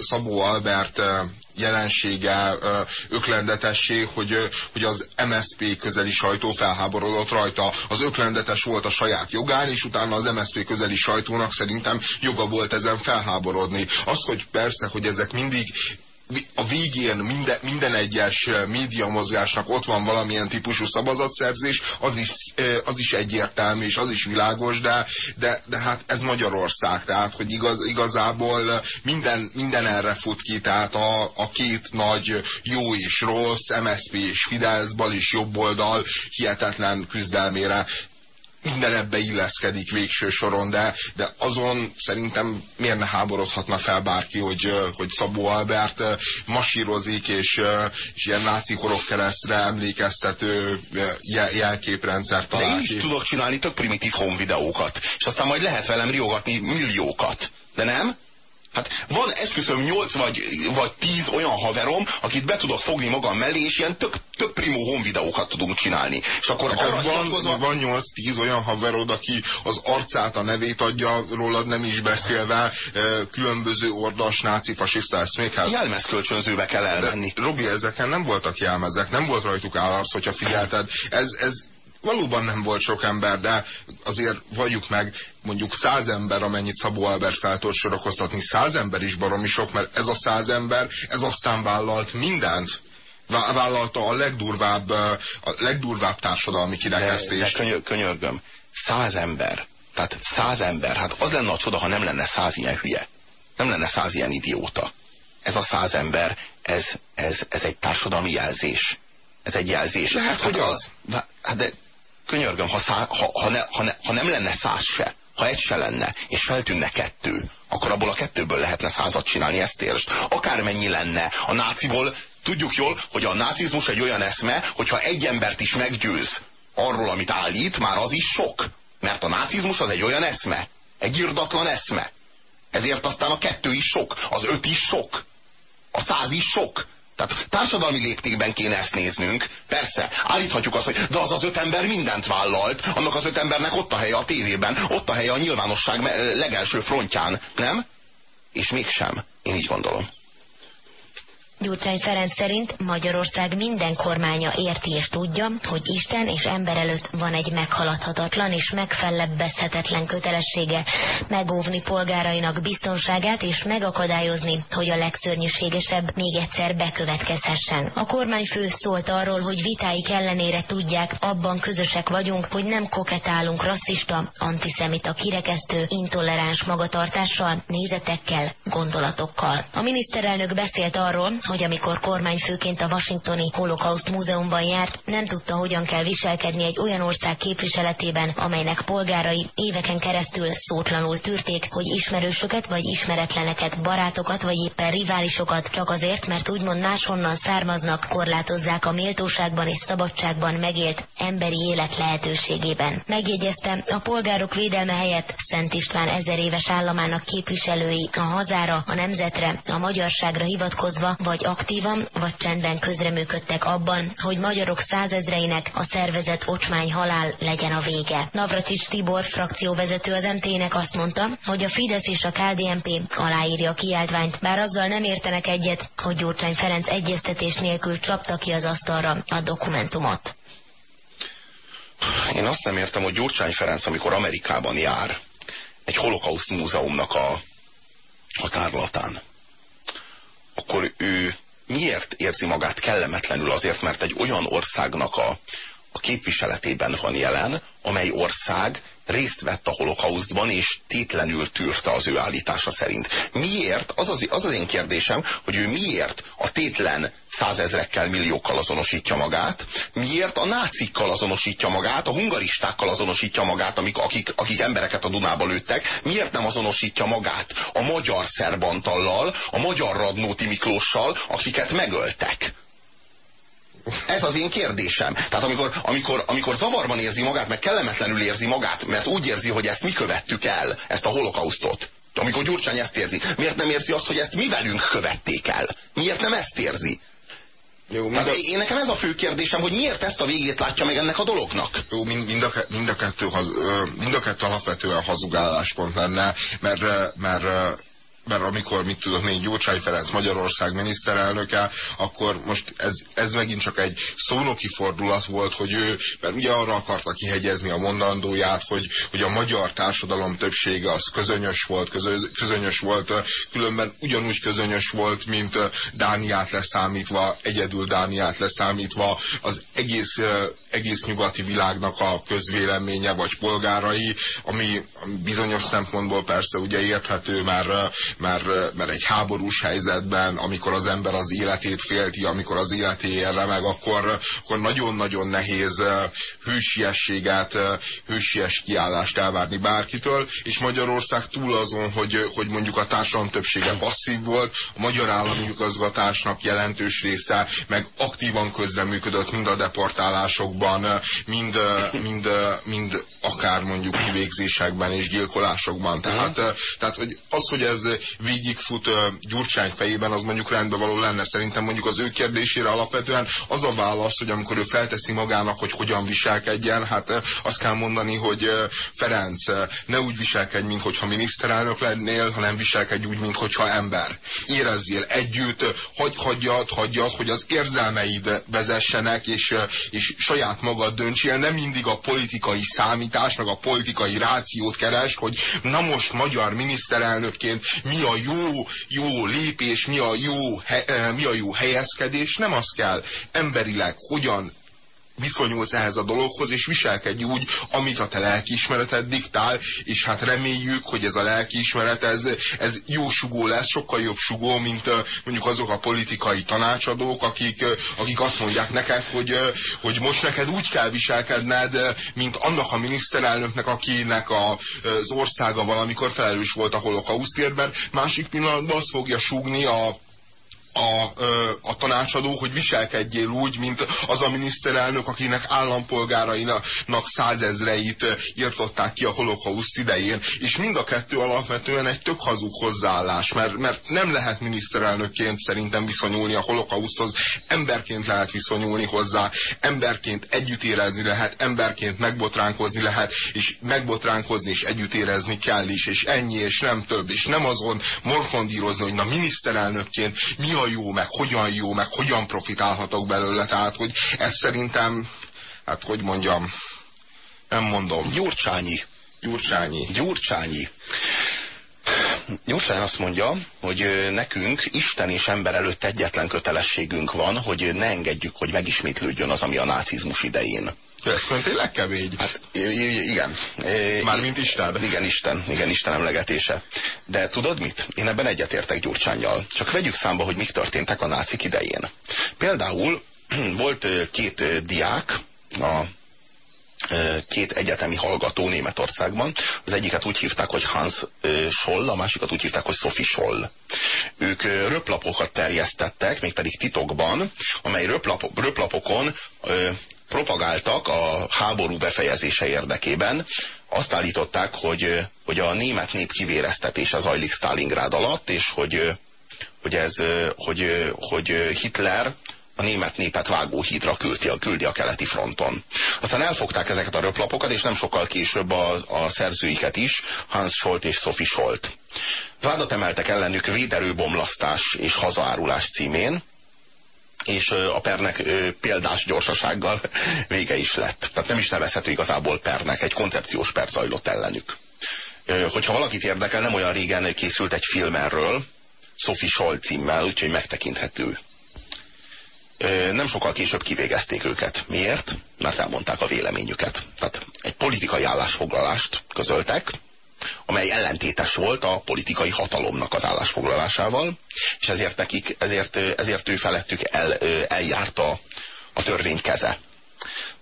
Szabó Albert jelensége, öklendetesség, hogy, hogy az MSP közeli sajtó felháborodott rajta. Az öklendetes volt a saját jogán, és utána az MSP közeli sajtónak szerintem joga volt ezen felháborodni. Az, hogy persze, hogy ezek mindig a végén minden, minden egyes média mozgásnak ott van valamilyen típusú szavazatszerzés, az is, az is egyértelmű, és az is világos, de, de, de hát ez Magyarország, tehát hogy igaz, igazából minden, minden erre fut ki, tehát a, a két nagy jó és rossz, MSZP és Fidesz, bal és jobb oldal hihetetlen küzdelmére minden ebbe illeszkedik végső soron, de, de azon szerintem miért ne háborodhatna fel bárki, hogy, hogy Szabó Albert masírozik, és, és ilyen náci keresztre emlékeztető jel, jelképrendszer talál. De én is tudok csinálni tök primitív home videókat, és aztán majd lehet velem riogatni milliókat. De nem? Hát van esküszöm 8 vagy, vagy 10 olyan haverom, akit be tudok fogni magam mellé, és ilyen tök, tök primo home videókat tudunk csinálni. És akkor hát arra van, hivatkozva... van 8-10 olyan haverod, aki az arcát, a nevét adja rólad, nem is beszélve, különböző ordas, náci, fasiszta eszmékhez. Jelmezkölcsönzőbe kell elmenni. De, Robi, ezeken nem voltak jelmezek, nem volt rajtuk állarc, hogyha figyelted. Ez, ez valóban nem volt sok ember, de azért valljuk meg, mondjuk száz ember, amennyit Szabó Albert fel tud sorakoztatni, száz ember is baromi sok, mert ez a száz ember, ez aztán vállalt mindent. Vállalta a legdurvább, a legdurvább társadalmi kirekesztést. De, de könyör, könyörgöm, száz ember, tehát száz ember, hát az lenne a csoda, ha nem lenne száz ilyen hülye. Nem lenne száz ilyen idióta. Ez a száz ember, ez, ez, ez egy társadalmi jelzés. Ez egy jelzés. Lehet, hát, hogy az. Hát de könyörgöm, ha, szá, ha, ha, ne, ha, ne, ha nem lenne száz se, ha egy se lenne, és feltűnne kettő, akkor abból a kettőből lehetne százat csinálni, ezt értsd. Akármennyi lenne a náciból, tudjuk jól, hogy a nácizmus egy olyan eszme, hogyha egy embert is meggyőz arról, amit állít, már az is sok. Mert a nácizmus az egy olyan eszme, egy irdatlan eszme. Ezért aztán a kettő is sok, az öt is sok, a száz is sok. Tehát társadalmi léptékben kéne ezt néznünk. Persze, állíthatjuk azt, hogy de az az öt ember mindent vállalt, annak az öt embernek ott a helye a tévében, ott a helye a nyilvánosság legelső frontján, nem? És mégsem. Én így gondolom. Gyurcsány Ferenc szerint Magyarország minden kormánya érti és tudja, hogy Isten és ember előtt van egy meghaladhatatlan és megfellebbezhetetlen kötelessége megóvni polgárainak biztonságát és megakadályozni, hogy a legszörnyűségesebb még egyszer bekövetkezhessen. A kormányfő szólt arról, hogy vitáik ellenére tudják, abban közösek vagyunk, hogy nem koketálunk rasszista, antiszemita kirekesztő, intoleráns magatartással, nézetekkel, gondolatokkal. A miniszterelnök beszélt arról, hogy amikor kormányfőként a Washingtoni Holocaust Múzeumban járt, nem tudta, hogyan kell viselkedni egy olyan ország képviseletében, amelynek polgárai éveken keresztül szótlanul tűrték, hogy ismerősöket vagy ismeretleneket, barátokat vagy éppen riválisokat csak azért, mert úgymond máshonnan származnak, korlátozzák a méltóságban és szabadságban megélt emberi élet lehetőségében. Megjegyezte, a polgárok védelme helyett Szent István ezer éves államának képviselői a hazára, a nemzetre, a magyarságra hivatkozva vagy vagy aktívan, vagy csendben közreműködtek abban, hogy magyarok százezreinek a szervezet ocsmány halál legyen a vége. Navracsics Tibor, frakcióvezető az MT-nek azt mondta, hogy a Fidesz és a KDNP aláírja a kiáltványt, bár azzal nem értenek egyet, hogy Gyurcsány Ferenc egyeztetés nélkül csapta ki az asztalra a dokumentumot. Én azt nem értem, hogy Gyurcsány Ferenc, amikor Amerikában jár, egy holokauszt múzeumnak a, a tárlatán, akkor ő miért érzi magát kellemetlenül azért, mert egy olyan országnak a, a képviseletében van jelen, amely ország részt vett a holokausztban, és tétlenül tűrte az ő állítása szerint. Miért? Az az, az az én kérdésem, hogy ő miért a tétlen százezrekkel, milliókkal azonosítja magát, miért a nácikkal azonosítja magát, a hungaristákkal azonosítja magát, amik, akik, akik embereket a Dunába lőttek, miért nem azonosítja magát a magyar szerbantallal, a magyar Radnóti Miklóssal, akiket megöltek. Ez az én kérdésem. Tehát amikor, amikor, amikor zavarban érzi magát, meg kellemetlenül érzi magát, mert úgy érzi, hogy ezt mi követtük el, ezt a holokausztot. Amikor Gyurcsány ezt érzi. Miért nem érzi azt, hogy ezt mi velünk követték el? Miért nem ezt érzi? Jó, mind a... Én nekem ez a fő kérdésem, hogy miért ezt a végét látja meg ennek a dolognak? Jó, mind, mind, a, mind, a, kettő, mind a kettő alapvetően hazug álláspont lenne, mert, mert mert amikor, mit tudok még Gyurcsány Ferenc Magyarország miniszterelnöke, akkor most ez, ez megint csak egy szónoki fordulat volt, hogy ő, mert ugye arra akarta kihegyezni a mondandóját, hogy, hogy a magyar társadalom többsége az közönyös volt, közö, közönyös volt, különben ugyanúgy közönyös volt, mint Dániát leszámítva, egyedül Dániát leszámítva, az egész egész nyugati világnak a közvéleménye vagy polgárai, ami bizonyos szempontból persze ugye érthető, mert, mert, mert egy háborús helyzetben, amikor az ember az életét félti, amikor az életé érre meg, akkor, akkor nagyon-nagyon nehéz hősiességet, hősies kiállást elvárni bárkitől, és Magyarország túl azon, hogy, hogy mondjuk a társadalom többsége passzív volt, a magyar állami igazgatásnak jelentős része meg aktívan közreműködött mind a deportálásokban, dolgokban, mind, mind, mind akár mondjuk kivégzésekben és gyilkolásokban. Tehát, uh-huh. tehát hogy az, hogy ez végigfut Gyurcsány fejében, az mondjuk rendben való lenne. Szerintem mondjuk az ő kérdésére alapvetően az a válasz, hogy amikor ő felteszi magának, hogy hogyan viselkedjen, hát azt kell mondani, hogy Ferenc, ne úgy viselkedj, mint hogyha miniszterelnök lennél, hanem viselkedj úgy, mint hogyha ember. Érezzél együtt, hagy, hagyjad, hagyjad, hogy az érzelmeid vezessenek, és, és saját magad döntsél, nem mindig a politikai számít legitimitás, meg a politikai rációt keres, hogy na most magyar miniszterelnökként mi a jó, jó lépés, mi a jó, he, eh, mi a jó helyezkedés, nem az kell. Emberileg hogyan viszonyulsz ehhez a dologhoz, és viselkedj úgy, amit a te lelkiismereted diktál, és hát reméljük, hogy ez a lelkiismeret, ez, ez jó sugó lesz, sokkal jobb sugó, mint mondjuk azok a politikai tanácsadók, akik, akik azt mondják neked, hogy, hogy most neked úgy kell viselkedned, mint annak a miniszterelnöknek, akinek a, az országa valamikor felelős volt a holokausztérben, másik pillanatban azt fogja súgni a a, a tanácsadó, hogy viselkedjél úgy, mint az a miniszterelnök, akinek állampolgárainak százezreit írtották ki a holokauszt idején. És mind a kettő alapvetően egy tök hazug hozzáállás, mert, mert nem lehet miniszterelnökként szerintem viszonyulni a holokauszthoz, emberként lehet viszonyulni hozzá, emberként együtt érezni lehet, emberként megbotránkozni lehet, és megbotránkozni és együtt érezni kell is, és ennyi, és nem több, és nem azon morfondírozni, hogy na miniszterelnökként mi a jó, meg hogyan jó, meg hogyan profitálhatok belőle. Tehát, hogy ez szerintem, hát hogy mondjam, nem mondom. Gyurcsányi. Gyurcsányi. Gyurcsányi. Gyurcsány azt mondja, hogy nekünk Isten és ember előtt egyetlen kötelességünk van, hogy ne engedjük, hogy megismétlődjön az, ami a nácizmus idején. Ez tényleg kemény. Hát igen. Mármint Isten. Igen, Isten. Igen, Isten emlegetése. De tudod mit? Én ebben egyetértek Gyurcsányjal. Csak vegyük számba, hogy mik történtek a nácik idején. Például [clears throat] volt két diák, a két egyetemi hallgató Németországban. Az egyiket úgy hívták, hogy Hans Scholl, a másikat úgy hívták, hogy Sophie Scholl. Ők röplapokat terjesztettek, mégpedig titokban, amely röplap, röplapokon propagáltak a háború befejezése érdekében. Azt állították, hogy, hogy a német nép kivéreztetése zajlik Stalingrád alatt, és hogy, hogy, ez, hogy, hogy Hitler a német népet vágóhídra küldi, küldi a keleti fronton. Aztán elfogták ezeket a röplapokat, és nem sokkal később a, a szerzőiket is, Hans Scholt és Sophie Scholt. Vádat emeltek ellenük véderőbomlasztás és hazaárulás címén, és a pernek példás gyorsasággal [laughs] vége is lett. Tehát nem is nevezhető igazából pernek, egy koncepciós per zajlott ellenük. Hogyha valakit érdekel, nem olyan régen készült egy film erről, Sophie Scholl címmel, úgyhogy megtekinthető. Nem sokkal később kivégezték őket. Miért? Mert elmondták a véleményüket. Tehát egy politikai állásfoglalást közöltek, amely ellentétes volt a politikai hatalomnak az állásfoglalásával, és ezért, nekik, ezért, ezért ő felettük el, eljárt a, a törvény keze.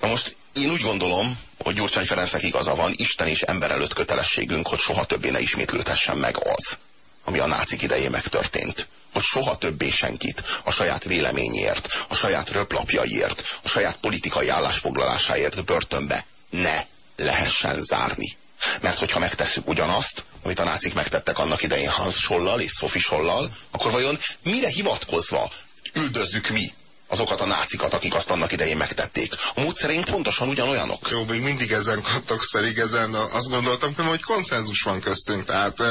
Na most én úgy gondolom, hogy Gyurcsány Ferencnek igaza van, Isten és ember előtt kötelességünk, hogy soha többé ne ismétlődhessen meg az, ami a nácik idején megtörtént. Hogy soha többé senkit a saját véleményért, a saját röplapjaiért, a saját politikai állásfoglalásáért börtönbe ne lehessen zárni. Mert hogyha megtesszük ugyanazt, amit a nácik megtettek annak idején Hans Sollal és Sophie Sollal, akkor vajon mire hivatkozva üldözzük mi azokat a nácikat, akik azt annak idején megtették. A módszereink pontosan ugyanolyanok. Jó, még mindig ezen kattogsz, pedig ezen azt gondoltam, hogy konszenzus van köztünk, tehát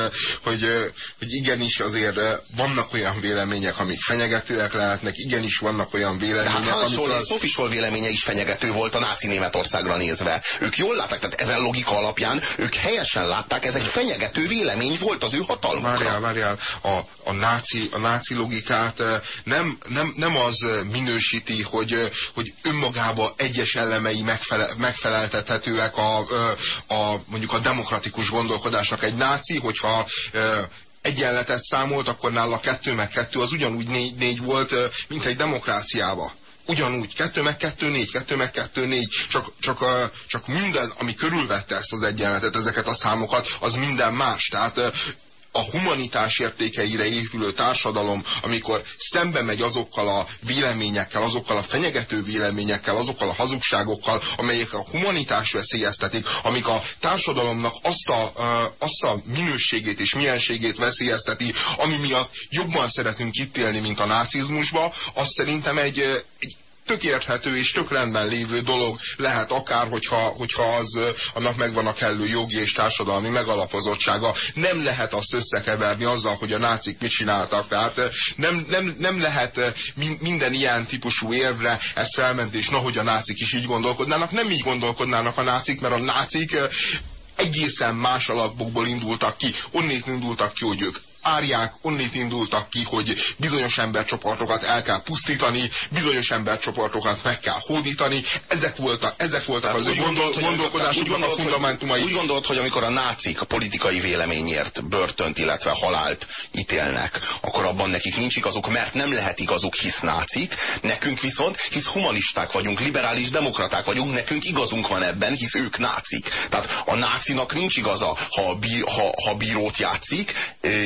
hogy, hogy igenis azért vannak olyan vélemények, amik fenyegetőek lehetnek, igenis vannak olyan vélemények, Tehát amikor... és Sophie Scholl véleménye is fenyegető volt a náci Németországra nézve. Ők jól látták, tehát ezen logika alapján ők helyesen látták, ez egy fenyegető vélemény volt az ő hatalmukra. Várjál, várjál, a, a, náci, a náci logikát nem, nem, nem az minősíti, hogy, hogy önmagába egyes elemei megfele, megfeleltethetőek a, a, mondjuk a demokratikus gondolkodásnak. Egy náci, hogyha egyenletet számolt, akkor nála kettő meg kettő az ugyanúgy négy, négy volt, mint egy demokráciába ugyanúgy, kettő meg kettő négy, kettő meg kettő négy, csak, csak, csak minden, ami körülvette ezt az egyenletet, ezeket a számokat, az minden más. Tehát a humanitás értékeire épülő társadalom, amikor szembe megy azokkal a véleményekkel, azokkal a fenyegető véleményekkel, azokkal a hazugságokkal, amelyek a humanitás veszélyeztetik, amik a társadalomnak azt a, azt a minőségét és mienségét veszélyezteti, ami miatt jobban szeretünk itt élni, mint a nácizmusba, az szerintem egy, egy tök érthető és tök rendben lévő dolog lehet akár, hogyha, hogyha az, annak megvan a kellő jogi és társadalmi megalapozottsága. Nem lehet azt összekeverni azzal, hogy a nácik mit csináltak. Tehát nem, nem, nem lehet minden ilyen típusú érvre ezt felment, és nahogy a nácik is így gondolkodnának. Nem így gondolkodnának a nácik, mert a nácik egészen más alapokból indultak ki. Onnét indultak ki, hogy ők árják onnét indultak ki, hogy bizonyos embercsoportokat el kell pusztítani, bizonyos embercsoportokat meg kell hódítani. Ezek voltak, ezek voltak az ő gondol, gondolkodásuknak a fundamentumai. Úgy gondolt, hogy amikor a nácik a politikai véleményért börtönt, illetve halált ítélnek, akkor abban nekik nincs igazuk, mert nem lehet igazuk, hisz nácik. Nekünk viszont, hisz humanisták vagyunk, liberális demokraták vagyunk, nekünk igazunk van ebben, hisz ők nácik. Tehát a nácinak nincs igaza, ha, bí, ha, ha bírót játszik,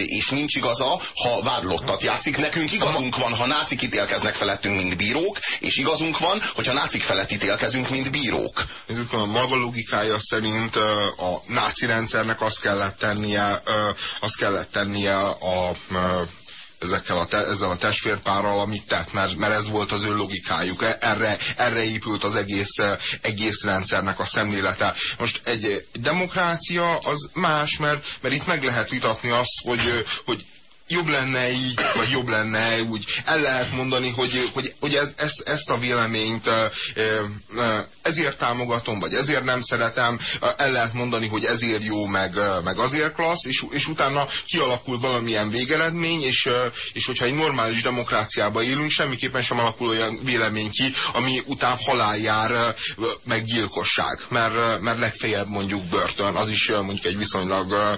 és és nincs igaza, ha vádlottat játszik. Nekünk igazunk van, ha nácik ítélkeznek felettünk, mint bírók, és igazunk van, hogyha nácik felett ítélkezünk, mint bírók. A maga logikája szerint a náci rendszernek azt kellett tennie, azt kellett tennie a ezekkel a te, ezzel a testvérpárral, amit tett, mert, mert ez volt az ő logikájuk. E, erre, erre épült az egész, egész rendszernek a szemlélete. Most egy demokrácia az más, mert, mert itt meg lehet vitatni azt, hogy, hogy jobb lenne így, vagy jobb lenne úgy. El lehet mondani, hogy, hogy, hogy ez, ezt, ezt a véleményt ezért támogatom, vagy ezért nem szeretem, el lehet mondani, hogy ezért jó, meg, meg azért klassz, és, és utána kialakul valamilyen végeredmény, és, és hogyha egy normális demokráciában élünk, semmiképpen sem alakul olyan vélemény ki, ami után halál jár, meg gyilkosság, mert, mert legfeljebb mondjuk börtön, az is mondjuk egy viszonylag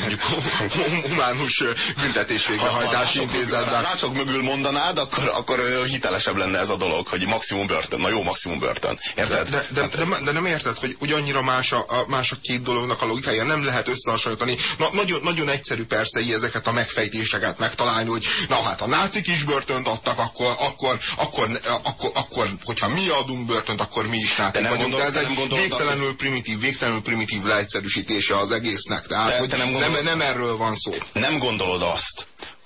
mondjuk [laughs] humánus büntetés végrehajtási intézetben. Ha rácsok mögül mondanád, akkor, akkor hitelesebb lenne ez a dolog, hogy maximum börtön, na jó, maximum börtön. Érted? De, de, de, de, de nem érted, hogy, hogy annyira más a, a, más a két dolognak a logikája, nem lehet összehasonlítani. Na, nagyon, nagyon egyszerű persze így ezeket a megfejtéseket megtalálni, hogy na hát a nácik is börtönt adtak, akkor, akkor, akkor, akkor, akkor hogyha mi adunk börtönt, akkor mi is nácik vagyunk. Gondol, de ez egy végtelenül azt, primitív, végtelenül primitív leegyszerűsítése az egésznek. Tehát, de, hogy nem, gondol, nem, nem erről van szó. Nem gondolod azt,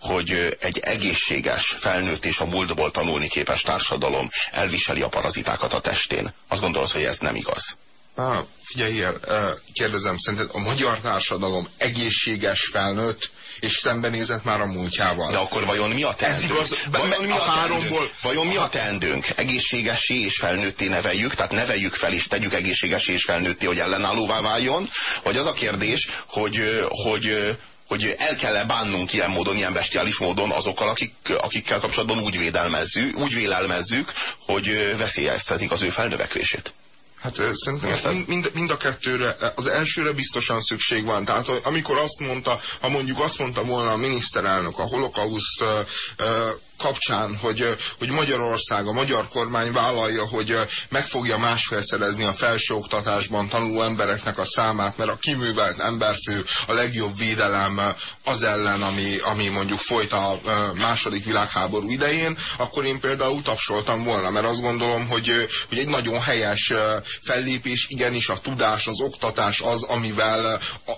hogy egy egészséges, felnőtt és a múltból tanulni képes társadalom elviseli a parazitákat a testén. Azt gondolod, hogy ez nem igaz? Ah, figyelj el, kérdezem, szerinted a magyar társadalom egészséges, felnőtt, és szembenézett már a múltjával. De akkor vajon mi a teendőnk? Ez igaz, vajon, mi a, a háromból... vajon mi a teendőnk? Egészségessé és felnőtté neveljük, tehát neveljük fel és tegyük egészségessé és felnőtté, hogy ellenállóvá váljon? Vagy az a kérdés, hogy, hogy hogy el kell-e bánnunk ilyen módon, ilyen bestiális módon azokkal, akik, akikkel kapcsolatban úgy védelmezzük, úgy vélelmezzük, hogy veszélyeztetik az ő felnövekvését. Hát szerintem mind, mind a kettőre, az elsőre biztosan szükség van. Tehát amikor azt mondta, ha mondjuk azt mondta volna a miniszterelnök a holokauszt kapcsán, hogy, hogy Magyarország, a magyar kormány vállalja, hogy meg fogja másfelszerezni a felsőoktatásban tanuló embereknek a számát, mert a kiművelt emberfő a legjobb védelem az ellen, ami, ami mondjuk folyt a második világháború idején, akkor én például tapsoltam volna, mert azt gondolom, hogy, hogy egy nagyon helyes fellépés, igenis a tudás, az oktatás az, amivel a,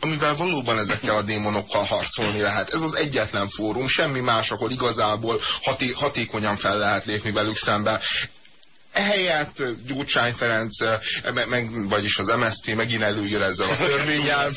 amivel valóban ezekkel a démonokkal harcolni lehet. Ez az egyetlen fórum, semmi más, ahol igazából haté hatékonyan fel lehet lépni velük szembe ehelyett Gyurcsány Ferenc, meg, vagyis az MSZP megint előjön ezzel a [laughs] törvényel.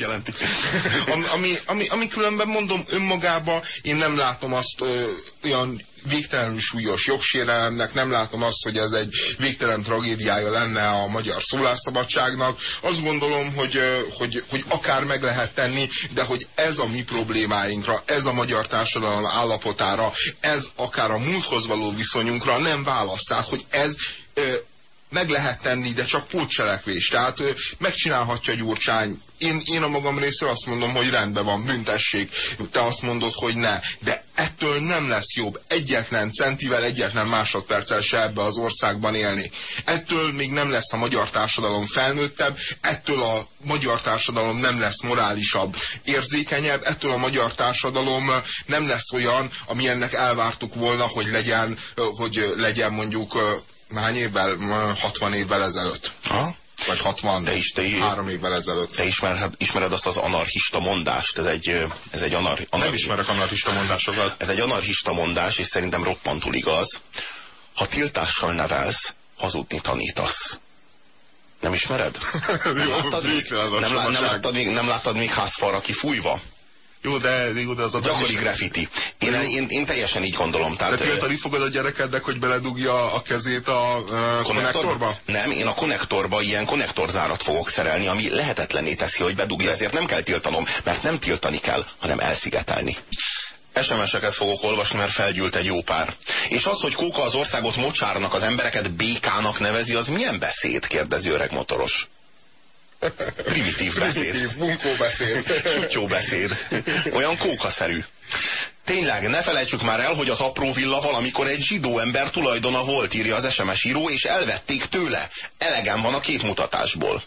ami, ami, ami különben mondom önmagába, én nem látom azt ö, olyan végtelenül súlyos jogsérelemnek, nem látom azt, hogy ez egy végtelen tragédiája lenne a magyar szólásszabadságnak. Azt gondolom, hogy, hogy, hogy akár meg lehet tenni, de hogy ez a mi problémáinkra, ez a magyar társadalom állapotára, ez akár a múlthoz való viszonyunkra nem választ. Tehát, hogy ez meg lehet tenni, de csak pótcselekvés. Tehát megcsinálhatja Gyurcsány. Én, én a magam részéről azt mondom, hogy rendben van, büntessék. Te azt mondod, hogy ne. De ettől nem lesz jobb egyetlen centivel, egyetlen másodperccel se ebbe az országban élni. Ettől még nem lesz a magyar társadalom felnőttebb, ettől a magyar társadalom nem lesz morálisabb, érzékenyebb, ettől a magyar társadalom nem lesz olyan, ami ennek elvártuk volna, hogy legyen, hogy legyen mondjuk hány évvel? 60 évvel ezelőtt. Ha? Vagy 60, te is, te, három évvel ezelőtt. Te ismered, ismered azt az anarchista mondást? Ez egy, ez egy anar, anar, Nem ismerek anarchista mondásokat. Ez egy anarchista mondás, és szerintem roppantul igaz. Ha tiltással nevelsz, hazudni tanítasz. Nem ismered? [laughs] Nem láttad még? Nem, nem, láttad még, nem láttad még házfalra kifújva? Jó, de, jó, de az a... Gyakori graffiti. Én, én, én, teljesen így gondolom. Tehát, de tiltani fogod a gyerekednek, hogy beledugja a kezét a uh, konnektorba? Nem, én a konnektorba ilyen konnektorzárat fogok szerelni, ami lehetetlené teszi, hogy bedugja, ezért nem kell tiltanom, mert nem tiltani kell, hanem elszigetelni. SMS-eket fogok olvasni, mert felgyűlt egy jó pár. És az, hogy Kóka az országot mocsárnak, az embereket békának nevezi, az milyen beszéd? kérdezi öreg motoros. Primitív beszéd. Primitív, bunkó beszéd. Sutyó beszéd. Olyan kókaszerű. Tényleg, ne felejtsük már el, hogy az apró villa valamikor egy zsidó ember tulajdona volt, írja az SMS író, és elvették tőle. Elegem van a képmutatásból.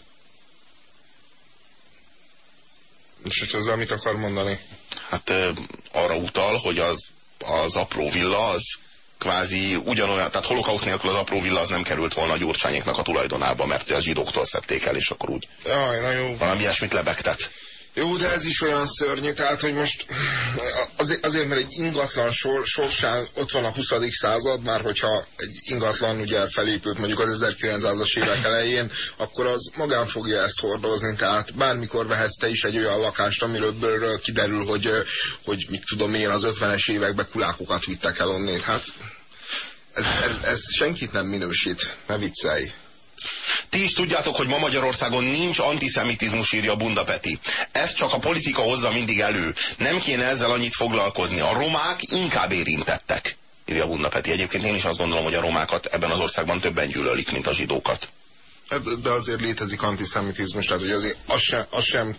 És hogy ezzel mit akar mondani? Hát arra utal, hogy az, az apró villa az kvázi ugyanolyan, tehát holokauszt nélkül az apró villa az nem került volna a gyurcsányéknak a tulajdonába, mert a zsidóktól szedték el, és akkor úgy Jaj, na jó. valami ilyesmit lebegtet. Jó, de ez is olyan szörnyű, tehát, hogy most [sniffs] azért, mert egy ingatlan sor, sorsán ott van a 20. század, már hogyha egy ingatlan ugye felépült mondjuk az 1900-as évek elején, akkor az magán fogja ezt hordozni, tehát bármikor vehetsz te is egy olyan lakást, amiről kiderül, hogy, hogy mit tudom én, az 50-es években kulákokat vittek el onnét. Hát ez, ez, ez senkit nem minősít, ne viccelj. Ti is tudjátok, hogy ma Magyarországon nincs antiszemitizmus, írja Bundapeti. Ezt csak a politika hozza mindig elő. Nem kéne ezzel annyit foglalkozni. A romák inkább érintettek, írja Bundapeti. Egyébként én is azt gondolom, hogy a romákat ebben az országban többen gyűlölik, mint a zsidókat. De azért létezik antiszemitizmus, tehát hogy azért az sem, az sem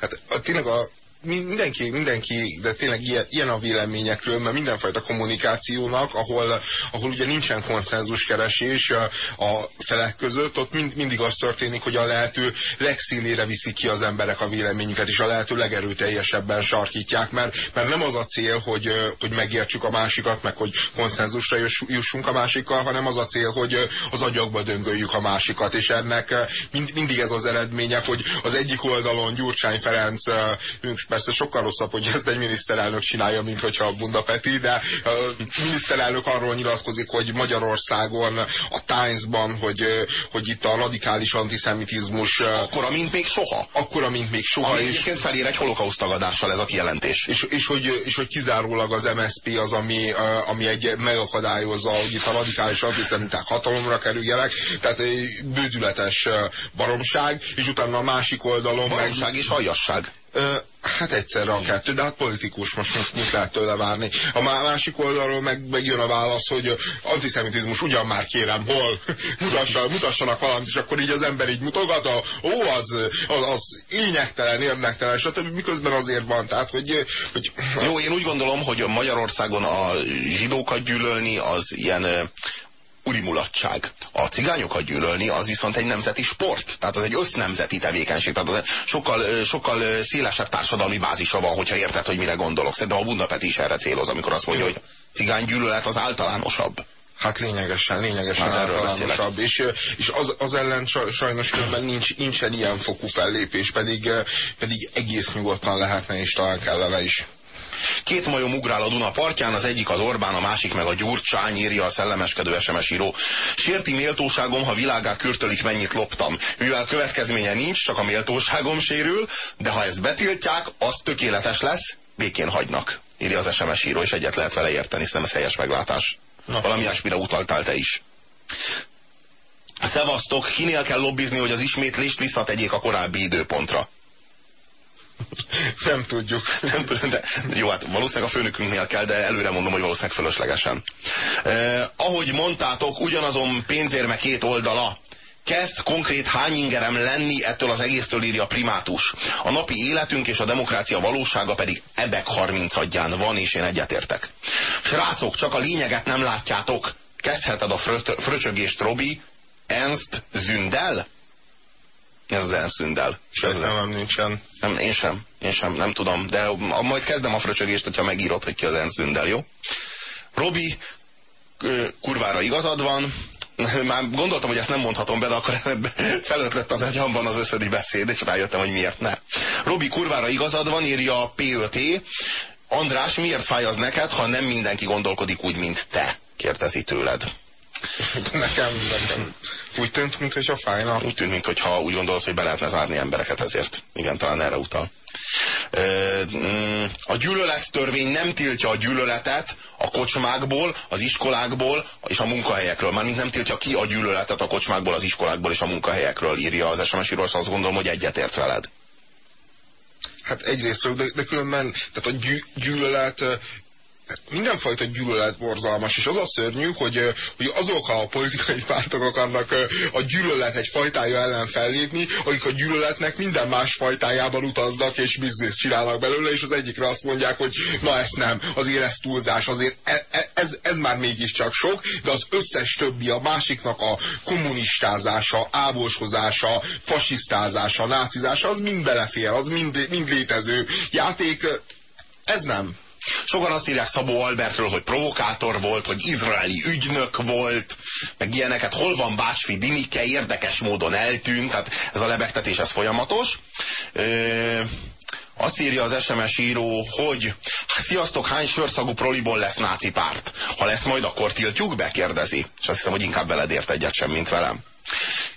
hát tényleg a mindenki, mindenki, de tényleg ilyen, ilyen a véleményekről, mert mindenfajta kommunikációnak, ahol, ahol ugye nincsen konszenzuskeresés a felek között, ott mind, mindig az történik, hogy a lehető legszínére viszik ki az emberek a véleményüket, és a lehető legerőteljesebben sarkítják, mert, mert nem az a cél, hogy, hogy megértsük a másikat, meg hogy konszenzusra jussunk a másikkal, hanem az a cél, hogy az agyakba döngöljük a másikat, és ennek mind, mindig ez az eredménye, hogy az egyik oldalon Gyurcsány Ferenc persze sokkal rosszabb, hogy ezt egy miniszterelnök csinálja, mint hogyha a Bunda Peti, de a miniszterelnök arról nyilatkozik, hogy Magyarországon a Times-ban, hogy, hogy itt a radikális antiszemitizmus... Akkora, mint még soha. Akkora, mint még soha. Ami és, egyébként felér egy holokauszt tagadással ez a kijelentés. És, és, hogy, és hogy kizárólag az MSP az, ami, ami egy megakadályozza, hogy itt a radikális antiszemiták hatalomra kerüljenek, tehát egy bődületes baromság, és utána a másik oldalon baromság meg... és aljasság. Hát egyszerre a kettő, de hát politikus most, most mit lehet tőle várni. A másik oldalról meg, meg jön a válasz, hogy antiszemitizmus ugyan már kérem, hol [laughs] mutassanak, mutassanak valamit, és akkor így az ember így mutogat, a, ó, az, az, az lényegtelen, érdektelen, stb. miközben azért van, tehát, hogy, hogy... Jó, én úgy gondolom, hogy Magyarországon a zsidókat gyűlölni az ilyen urimulatság. A cigányokat gyűlölni az viszont egy nemzeti sport, tehát az egy össznemzeti tevékenység, tehát az sokkal, sokkal szélesebb társadalmi bázisa van, hogyha érted, hogy mire gondolok. Szerintem a Bundapet is erre céloz, amikor azt mondja, hogy cigány gyűlölet az általánosabb. Hát lényegesen, lényegesen hát általánosabb. És, és az, az ellen sajnos különben nincs, nincsen ilyen fokú fellépés, pedig, pedig egész nyugodtan lehetne, és talán kellene is. Két majom ugrál a Duna partján, az egyik az Orbán, a másik meg a Gyurcsány, írja a szellemeskedő SMS író. Sérti méltóságom, ha világá kürtölik, mennyit loptam. Mivel következménye nincs, csak a méltóságom sérül, de ha ezt betiltják, az tökéletes lesz, békén hagynak. Írja az SMS író, és egyet lehet vele érteni, szerintem ez helyes meglátás. Na, Valami ilyesmire utaltál te is. Szevasztok, kinél kell lobbizni, hogy az ismétlést visszategyék a korábbi időpontra? Nem tudjuk. Nem tudjuk, de jó, hát valószínűleg a főnökünknél kell, de előre mondom, hogy valószínűleg fölöslegesen. Eh, ahogy mondtátok, ugyanazon pénzérme két oldala kezd konkrét hányingerem lenni ettől az egésztől írja primátus. A napi életünk és a demokrácia valósága pedig ebek 30 adján van, és én egyetértek. Srácok, csak a lényeget nem látjátok. Kezdheted a fröcsögést, Robi. Ernst Zündel? Ez az Ernst Zündel. Ez nem, nincsen. Nem, én sem. Én sem, nem tudom. De a, majd kezdem a fröcsögést, hogyha megírod, hogy ki az Ernst Zündel, jó? Robi, kurvára igazad van, [laughs] már gondoltam, hogy ezt nem mondhatom be, de akkor [laughs] felötlött az agyamban az összedi beszéd, és rájöttem, hogy miért ne. Robi, kurvára igazad van, írja a P5T. András, miért fáj az neked, ha nem mindenki gondolkodik úgy, mint te? kérdezi tőled. Nekem, nekem úgy tűnt, mintha fájna. Úgy tűnt, mintha úgy gondolod, hogy be lehetne zárni embereket ezért. Igen, talán erre utal. Mm, a gyűlölettörvény nem tiltja a gyűlöletet a kocsmákból, az iskolákból és a munkahelyekről. Mármint nem tiltja ki a gyűlöletet a kocsmákból, az iskolákból és a munkahelyekről, írja az SMS író, azt gondolom, hogy egyetért veled. Hát egyrészt, de, de különben tehát a gyű, gyűlölet mindenfajta gyűlölet borzalmas, és az a szörnyű, hogy, hogy azok a politikai pártok akarnak a gyűlölet egy fajtája ellen fellépni, akik a gyűlöletnek minden más fajtájában utaznak, és bizniszt csinálnak belőle, és az egyikre azt mondják, hogy na ezt nem, azért ez túlzás, azért e, e, ez, ez már mégiscsak sok, de az összes többi, a másiknak a kommunistázása, ávolsozása, fasisztázása, nácizása, az mind belefér, az mind, mind létező játék, ez nem. Sokan azt írják Szabó Albertről, hogy provokátor volt, hogy izraeli ügynök volt, meg ilyeneket. Hol van Bácsfi Dinike? Érdekes módon eltűnt, tehát ez a lebegtetés, ez folyamatos. Ö azt írja az SMS író, hogy sziasztok, hány sörszagú proliból lesz náci párt? Ha lesz majd, akkor tiltjuk be? kérdezi. És azt hiszem, hogy inkább veled ért egyet sem, mint velem.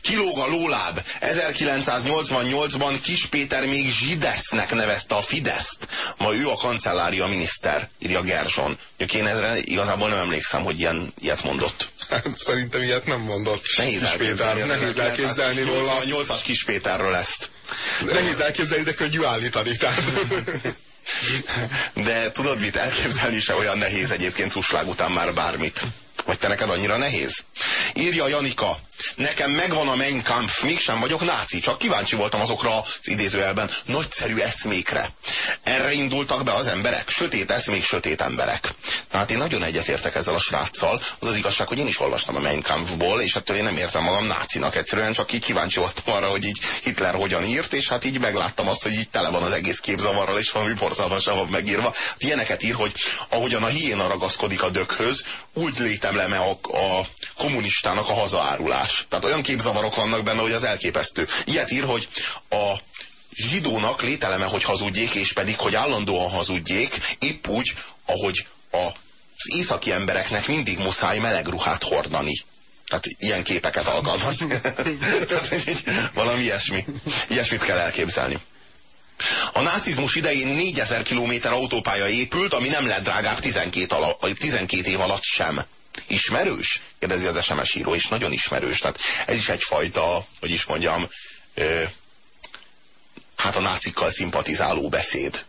Kilóg a lóláb. 1988-ban Kis Péter még zsidesznek nevezte a Fideszt. Ma ő a kancellária miniszter, írja Gerzson. Én erre igazából nem emlékszem, hogy ilyen, ilyet mondott. Hát, szerintem ilyet nem mondott. Nehéz Péter, nehéz elképzelni róla. 8-as Kis Péterről ezt. Nehéz elképzelni, de könnyű állítani. Tehát. De tudod mit, elképzelni se olyan nehéz egyébként Cuslág után már bármit. Vagy te neked annyira nehéz? Írja Janika, nekem megvan a Mein Kampf, mégsem vagyok náci, csak kíváncsi voltam azokra az idézőjelben nagyszerű eszmékre. Erre indultak be az emberek, sötét eszmék, sötét emberek. Hát én nagyon egyetértek ezzel a sráccal. Az az igazság, hogy én is olvastam a Mein Kampfból, és ettől én nem értem magam nácinak. Egyszerűen csak így kíváncsi voltam arra, hogy így Hitler hogyan írt, és hát így megláttam azt, hogy így tele van az egész képzavarral, és valami borzalmasan van megírva. Hát ilyeneket ír, hogy ahogyan a hiéna ragaszkodik a dökhöz, úgy létem le a, a kommunistának a hazaárulás. Tehát olyan képzavarok vannak benne, hogy az elképesztő. Ilyet ír, hogy a zsidónak lételeme, hogy hazudjék, és pedig, hogy állandóan hazudjék, épp úgy, ahogy az északi embereknek mindig muszáj meleg ruhát hordani. Tehát ilyen képeket alkalmaz. [laughs] Tehát így, valami ilyesmi. Ilyesmit kell elképzelni. A nácizmus idején 4000 km autópálya épült, ami nem lett drágább 12, ala, 12 év alatt sem. Ismerős? Kérdezi az SMS író, és nagyon ismerős. Tehát ez is egyfajta, hogy is mondjam, ö, hát a nácikkal szimpatizáló beszéd.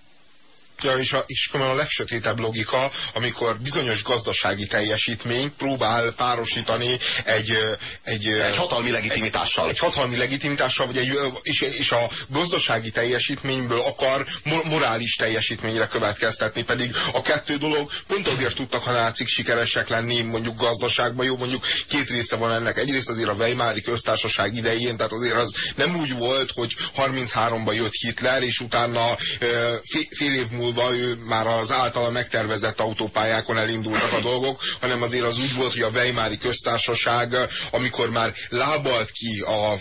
Ja, és a, és a legsötétebb logika, amikor bizonyos gazdasági teljesítmény próbál párosítani egy... Egy, egy hatalmi legitimitással. Egy, egy hatalmi legitimitással, vagy egy, és, és a gazdasági teljesítményből akar morális teljesítményre következtetni, pedig a kettő dolog pont azért tudtak a nácik sikeresek lenni, mondjuk gazdaságban, jó, mondjuk két része van ennek. Egyrészt azért a Weimári köztársaság idején, tehát azért az nem úgy volt, hogy 33-ban jött Hitler, és utána fél év múlva elindulva, ő már az általa megtervezett autópályákon elindultak a dolgok, hanem azért az úgy volt, hogy a Weimári köztársaság, amikor már lábalt ki a,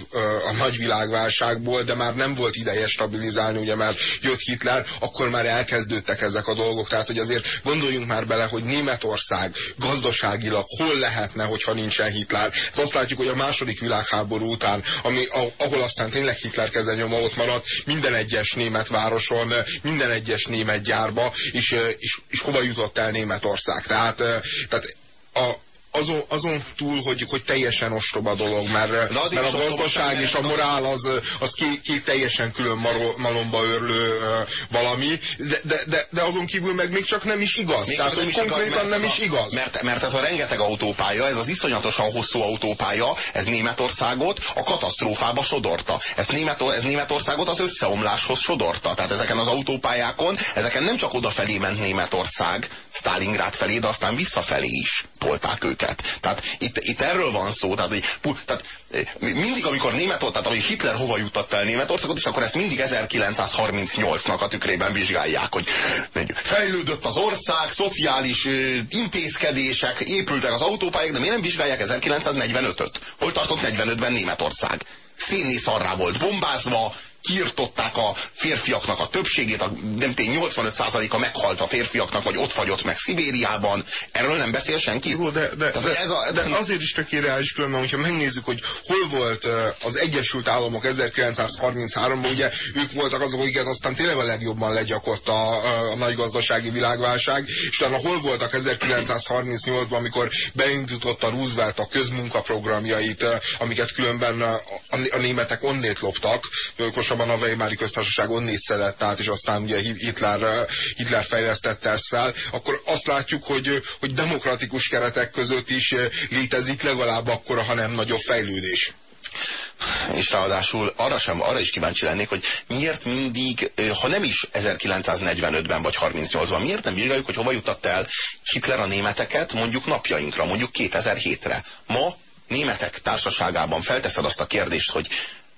a nagyvilágválságból, de már nem volt ideje stabilizálni, ugye már jött Hitler, akkor már elkezdődtek ezek a dolgok. Tehát, hogy azért gondoljunk már bele, hogy Németország gazdaságilag hol lehetne, hogyha nincsen Hitler. Hát azt látjuk, hogy a második világháború után, ami, ahol aztán tényleg Hitler kezenyoma ott maradt, minden egyes német városon, minden egyes német gyárba, és, és, és hova jutott el Németország. Tehát, tehát a, azon, azon túl, hogy, hogy teljesen ostoba dolog, mert, mert a gazdaság és a morál az, az két, két teljesen külön maró, malomba örlő valami, de, de, de, de azon kívül meg még csak nem is igaz. Még Tehát, hogy konkrétan nem is igaz. Mert, mert ez a rengeteg autópálya, ez az iszonyatosan hosszú autópálya, ez Németországot a katasztrófába sodorta. Ez, Német, ez Németországot az összeomláshoz sodorta. Tehát ezeken az autópályákon, ezeken nem csak odafelé ment Németország, Stalingrad felé, de aztán visszafelé is tolták őket őket. Tehát itt, itt erről van szó, tehát, hogy, tehát eh, mindig, amikor Németország, tehát hogy Hitler hova jutatta el Németországot, és akkor ezt mindig 1938-nak a tükrében vizsgálják, hogy fejlődött az ország, szociális ö, intézkedések, épültek az autópályák, de miért nem vizsgálják 1945-öt? Hol tartott 45-ben Németország? Szénné szarrá volt bombázva, kiirtották a férfiaknak a többségét, a, nem tény 85%-a meghalt a férfiaknak, vagy ott fagyott meg Szibériában. Erről nem beszél senki? Jó, de, de, de, ez a, de azért is tök irreális különben, hogyha megnézzük, hogy hol volt az Egyesült Államok 1933-ban, ugye ők voltak azok, akiket aztán tényleg a legjobban legyakott a, a, nagy gazdasági világválság, és utána hol voltak 1938-ban, amikor beindította Roosevelt a közmunkaprogramjait, amiket különben a, a, a németek onnét loptak, pontosabban a Weimári köztársaság onnét szedett át, és aztán ugye Hitler, Hitler fejlesztette ezt fel, akkor azt látjuk, hogy, hogy demokratikus keretek között is létezik legalább akkora, ha nem nagyobb fejlődés és ráadásul arra sem, arra is kíváncsi lennék, hogy miért mindig, ha nem is 1945-ben vagy 38-ban, miért nem vizsgáljuk, hogy hova jutott el Hitler a németeket mondjuk napjainkra, mondjuk 2007-re. Ma németek társaságában felteszed azt a kérdést, hogy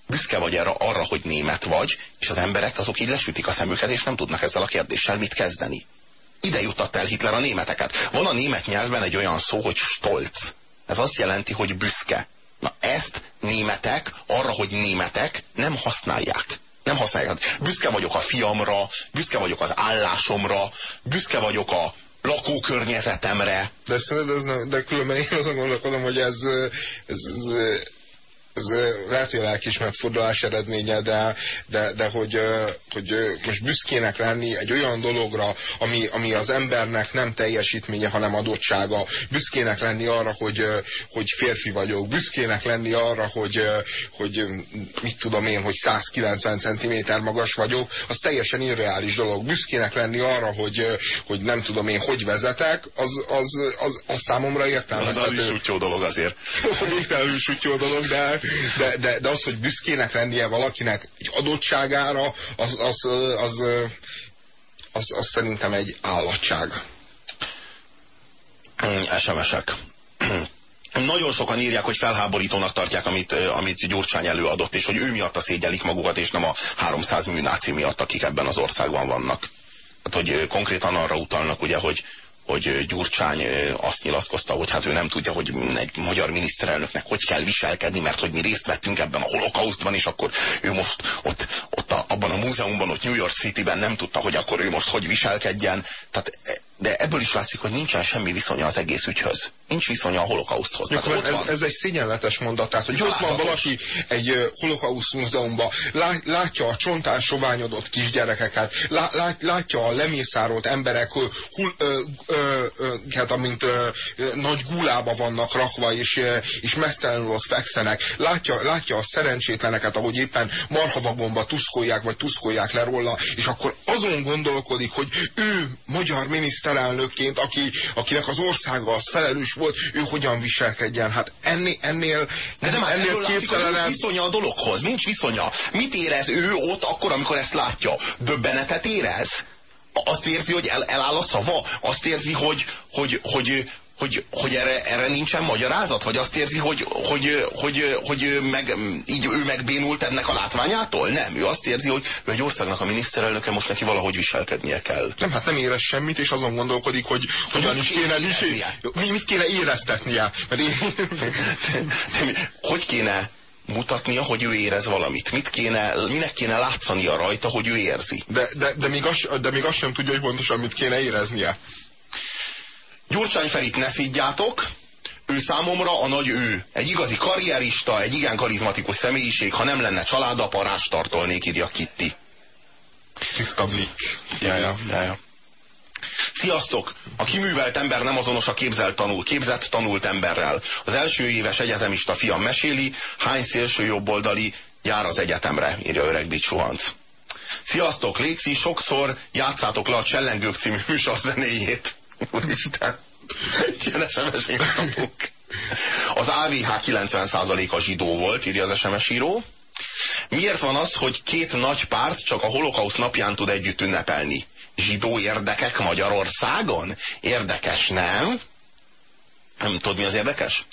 büszke vagy arra, arra, hogy német vagy, és az emberek azok így lesütik a szemüket, és nem tudnak ezzel a kérdéssel mit kezdeni. Ide jutott el Hitler a németeket. Van a német nyelvben egy olyan szó, hogy stolz. Ez azt jelenti, hogy büszke. Na ezt németek, arra, hogy németek, nem használják. Nem használják. Büszke vagyok a fiamra, büszke vagyok az állásomra, büszke vagyok a lakókörnyezetemre. De, ez, de különben én azon gondolkodom, hogy ez, ez, ez ez lehet, hogy a lelkismert fordulás eredménye, de, de, de hogy, hogy most büszkének lenni egy olyan dologra, ami, ami az embernek nem teljesítménye, hanem adottsága. Büszkének lenni arra, hogy, hogy férfi vagyok. Büszkének lenni arra, hogy, hogy mit tudom én, hogy 190 cm magas vagyok. Az teljesen irreális dolog. Büszkének lenni arra, hogy, hogy nem tudom én, hogy vezetek, az, az, az, az számomra értelmezhető. Az is jó dolog azért. [laughs] Végtelenül jó dolog, de, de, de, de az, hogy büszkének lennie valakinek egy adottságára, az, az, az, az, az szerintem egy állatság. SMS-ek. [clears throat] Nagyon sokan írják, hogy felháborítónak tartják, amit, amit Gyurcsány előadott, és hogy ő miatt a szégyelik magukat, és nem a 300 műnáci miatt, akik ebben az országban vannak. Hát, hogy konkrétan arra utalnak, ugye, hogy, hogy Gyurcsány azt nyilatkozta, hogy hát ő nem tudja, hogy egy magyar miniszterelnöknek hogy kell viselkedni, mert hogy mi részt vettünk ebben a holokausztban, és akkor ő most ott, ott a, abban a múzeumban, ott New York City-ben nem tudta, hogy akkor ő most hogy viselkedjen. Tehát de ebből is látszik, hogy nincsen semmi viszonya az egész ügyhöz. Nincs viszonya a holokauszthoz. Tehát ez, ez egy szégyenletes mondat, tehát hogy ott van valaki egy holokauszt múzeumban, lát, látja a csontán soványodott kisgyerekeket, lá, lát, látja a lemészárolt emberek, uh, hul, uh, uh, uh, hát, amint uh, nagy gulába vannak rakva, és, és mesztelenül ott fekszenek, látja, látja a szerencsétleneket, ahogy éppen marhavagomba tuszkolják, vagy tuszkolják le róla, és akkor azon gondolkodik, hogy ő magyar miniszter miniszterelnökként, aki, akinek az országa az felelős volt, ő hogyan viselkedjen. Hát ennél, ennél, de nem, ennél képtelenebb... Nincs viszonya a dologhoz, nincs viszonya. Mit érez ő ott akkor, amikor ezt látja? Döbbenetet érez? Azt érzi, hogy el, eláll a szava? Azt érzi, hogy, hogy, hogy, hogy, hogy erre, erre nincsen magyarázat? Vagy azt érzi, hogy, hogy, hogy, hogy meg, így ő megbénult ennek a látványától? Nem, ő azt érzi, hogy ő egy országnak a miniszterelnöke, most neki valahogy viselkednie kell. Nem, hát nem érez semmit, és azon gondolkodik, hogy hogyan is kéne, mit, mit kéne éreztetnie. Mert én... [laughs] hogy kéne mutatnia, hogy ő érez valamit. Mit kéne, minek kéne látszania rajta, hogy ő érzi. De, de, de, még azt, de még azt sem tudja, hogy pontosan mit kéne éreznie. Gyurcsány Ferit ne szidjátok, ő számomra a nagy ő. Egy igazi karrierista, egy igen karizmatikus személyiség, ha nem lenne családapa, tartolnék, írja Kitty. Tiszta blik. Ja, ja, ja, ja. Sziasztok! A kiművelt ember nem azonos a képzelt tanul, képzett tanult emberrel. Az első éves egyezemista fiam meséli, hány szélső jobboldali jár az egyetemre, írja öreg Bicsuhanc. Sziasztok! Léci, sokszor játszátok le a Csellengők című műsor zenéjét. Úristen! Ilyen sms kapunk. Az AVH 90%-a zsidó volt, írja az SMS író. Miért van az, hogy két nagy párt csak a holokausz napján tud együtt ünnepelni? zsidó érdekek Magyarországon? Érdekes, nem? Nem tudod, mi az érdekes?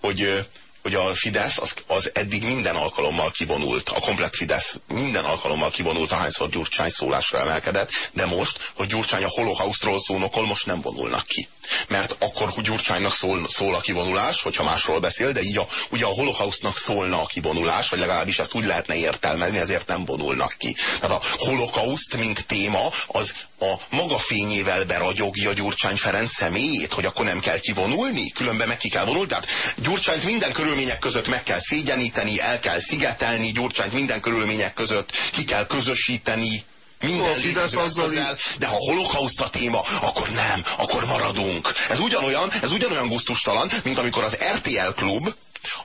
Hogy, hogy a Fidesz az, az eddig minden alkalommal kivonult, a komplet Fidesz minden alkalommal kivonult, ahányszor Gyurcsány szólásra emelkedett, de most, hogy Gyurcsány a holokausztról szónokol, most nem vonulnak ki mert akkor Gyurcsánynak szól, szól a kivonulás, hogyha másról beszél, de így a, ugye a holokausztnak szólna a kivonulás, vagy legalábbis ezt úgy lehetne értelmezni, ezért nem vonulnak ki. Tehát a holokauszt, mint téma, az a maga fényével beragyogja Gyurcsány Ferenc személyét, hogy akkor nem kell kivonulni, különben meg ki kell vonulni. Tehát Gyurcsányt minden körülmények között meg kell szégyeníteni, el kell szigetelni, Gyurcsányt minden körülmények között ki kell közösíteni, minden Fidesz azzal el, de ha holokauszt a téma, akkor nem, akkor maradunk. Ez ugyanolyan, ez ugyanolyan guztustalan, mint amikor az RTL klub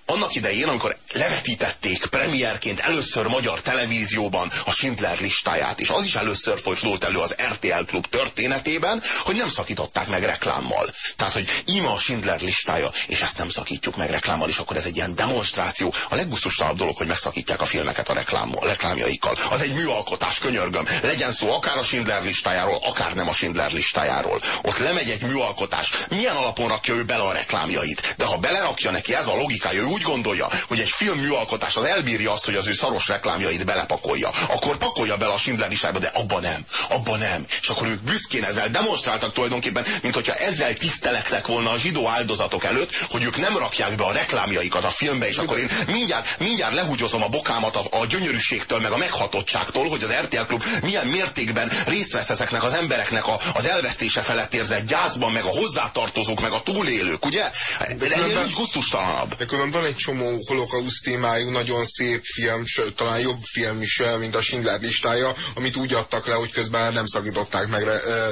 annak idején, amikor levetítették premierként először magyar televízióban a Schindler listáját, és az is először folyt elő az RTL klub történetében, hogy nem szakították meg reklámmal. Tehát, hogy ima a Schindler listája, és ezt nem szakítjuk meg reklámmal, és akkor ez egy ilyen demonstráció. A leggusztustalanabb dolog, hogy megszakítják a filmeket a reklámmal, reklámjaikkal. Az egy műalkotás, könyörgöm. Legyen szó akár a Schindler listájáról, akár nem a Schindler listájáról. Ott lemegy egy műalkotás. Milyen alapon rakja ő bele a reklámjait? De ha belerakja neki ez a logikája, ő úgy gondolja, hogy egy film műalkotás az elbírja azt, hogy az ő szaros reklámjait belepakolja, akkor pakolja bele a Schindler listájába, de abba nem, abba nem. És akkor ők büszkén ezzel demonstráltak tulajdonképpen, mint hogyha ezzel tisztelektek volna a zsidó áldozatok előtt, hogy ők nem rakják be a reklámjaikat a filmbe, és akkor én mindjárt, mindjárt lehúgyozom a bokámat a, a gyönyörűségtől, meg a meghatottságtól, hogy az RTL Klub milyen mértékben részt vesz ezeknek az embereknek a, az elvesztése felett érzett gyászban, meg a hozzátartozók, meg a túlélők, ugye? De ennél nincs gusztustalanabb. De különben van egy csomó holokauszt témájú, nagyon szép film, sőt, talán jobb film is, mint a Schindler listája, amit úgy adtak le, hogy közben nem szakították meg,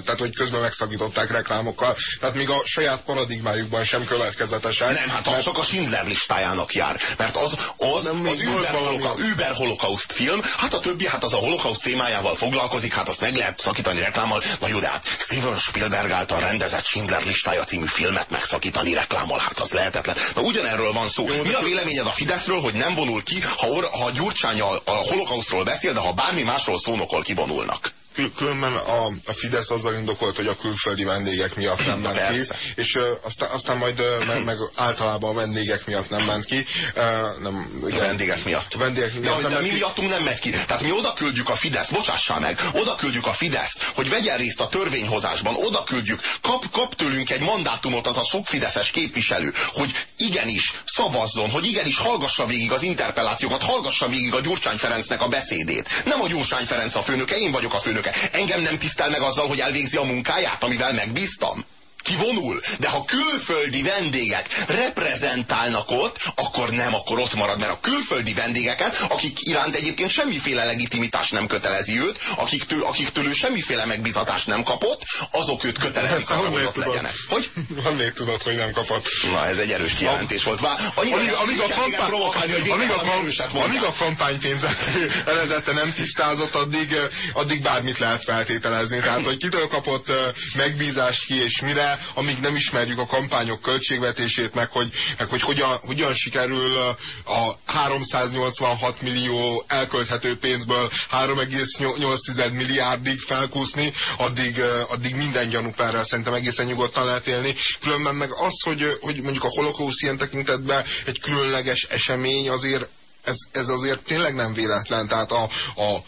tehát hogy közben megszakították reklámokkal. Tehát még a saját paradigmájukban sem következetesen. Nem, hát az csak a Schindler listájának jár. Mert az, az, nem, az Uber, holoka, Uber holokauszt film, hát a többi, hát az a holokauszt témájával foglalkozik, hát azt meg lehet szakítani reklámmal. Na jó, de hát Steven Spielberg által rendezett Schindler listája című filmet megszakítani reklámmal, hát az lehetetlen. Na ugyanerről van szó. Jó, Mi a véleményed a Fideszről, hogy nem vonul ki, ha, or, ha Gyurcsány a, a holokausztról beszél, de ha bármi másról szónokol, kivonulnak? Különben a, a Fidesz azzal indokolt, hogy a külföldi vendégek miatt nem ment ki, és uh, aztán, aztán majd uh, meg, meg általában a vendégek miatt nem ment ki. Uh, nem, ugye, a vendégek miatt. Vendégek miatt de, nem de mi ki. miattunk nem megy ki. Tehát mi oda küldjük a Fidesz, bocsássál meg, oda küldjük a Fideszt, hogy vegyen részt a törvényhozásban, oda küldjük, kap, kap tőlünk egy mandátumot az a sok fideszes képviselő, hogy igenis szavazzon, hogy igenis hallgassa végig az interpellációkat, hallgassa végig a Gyurcsány Ferencnek a beszédét. Nem a Gyurcsány Ferenc a főnöke, én vagyok a főnöke. Engem nem tisztel meg azzal, hogy elvégzi a munkáját, amivel megbíztam kivonul, de ha külföldi vendégek reprezentálnak ott, akkor nem, akkor ott marad, mert a külföldi vendégeket, akik iránt egyébként semmiféle legitimitás nem kötelezi őt, akiktől, akiktől ő semmiféle megbízatást nem kapott, azok őt kötelezik hogy ott tudod, legyenek. Hogy? [laughs] Honnét tudod, hogy nem kapott? Na, ez egy erős kijelentés volt. Vá, annyira, amíg, amíg, a kampány, amíg, a, amíg a kampánypénzet [laughs] eredete nem tisztázott, addig, addig bármit lehet feltételezni. Tehát, hogy kitől kapott megbízást ki és mire, amíg nem ismerjük a kampányok költségvetését, meg hogy, meg hogy hogyan, hogyan sikerül a 386 millió elkölthető pénzből 3,8 milliárdig felkúszni, addig, addig minden gyanúperrel szerintem egészen nyugodtan lehet élni. Különben meg az, hogy, hogy mondjuk a holokauszt ilyen tekintetben egy különleges esemény azért ez, ez azért tényleg nem véletlen. Tehát a, a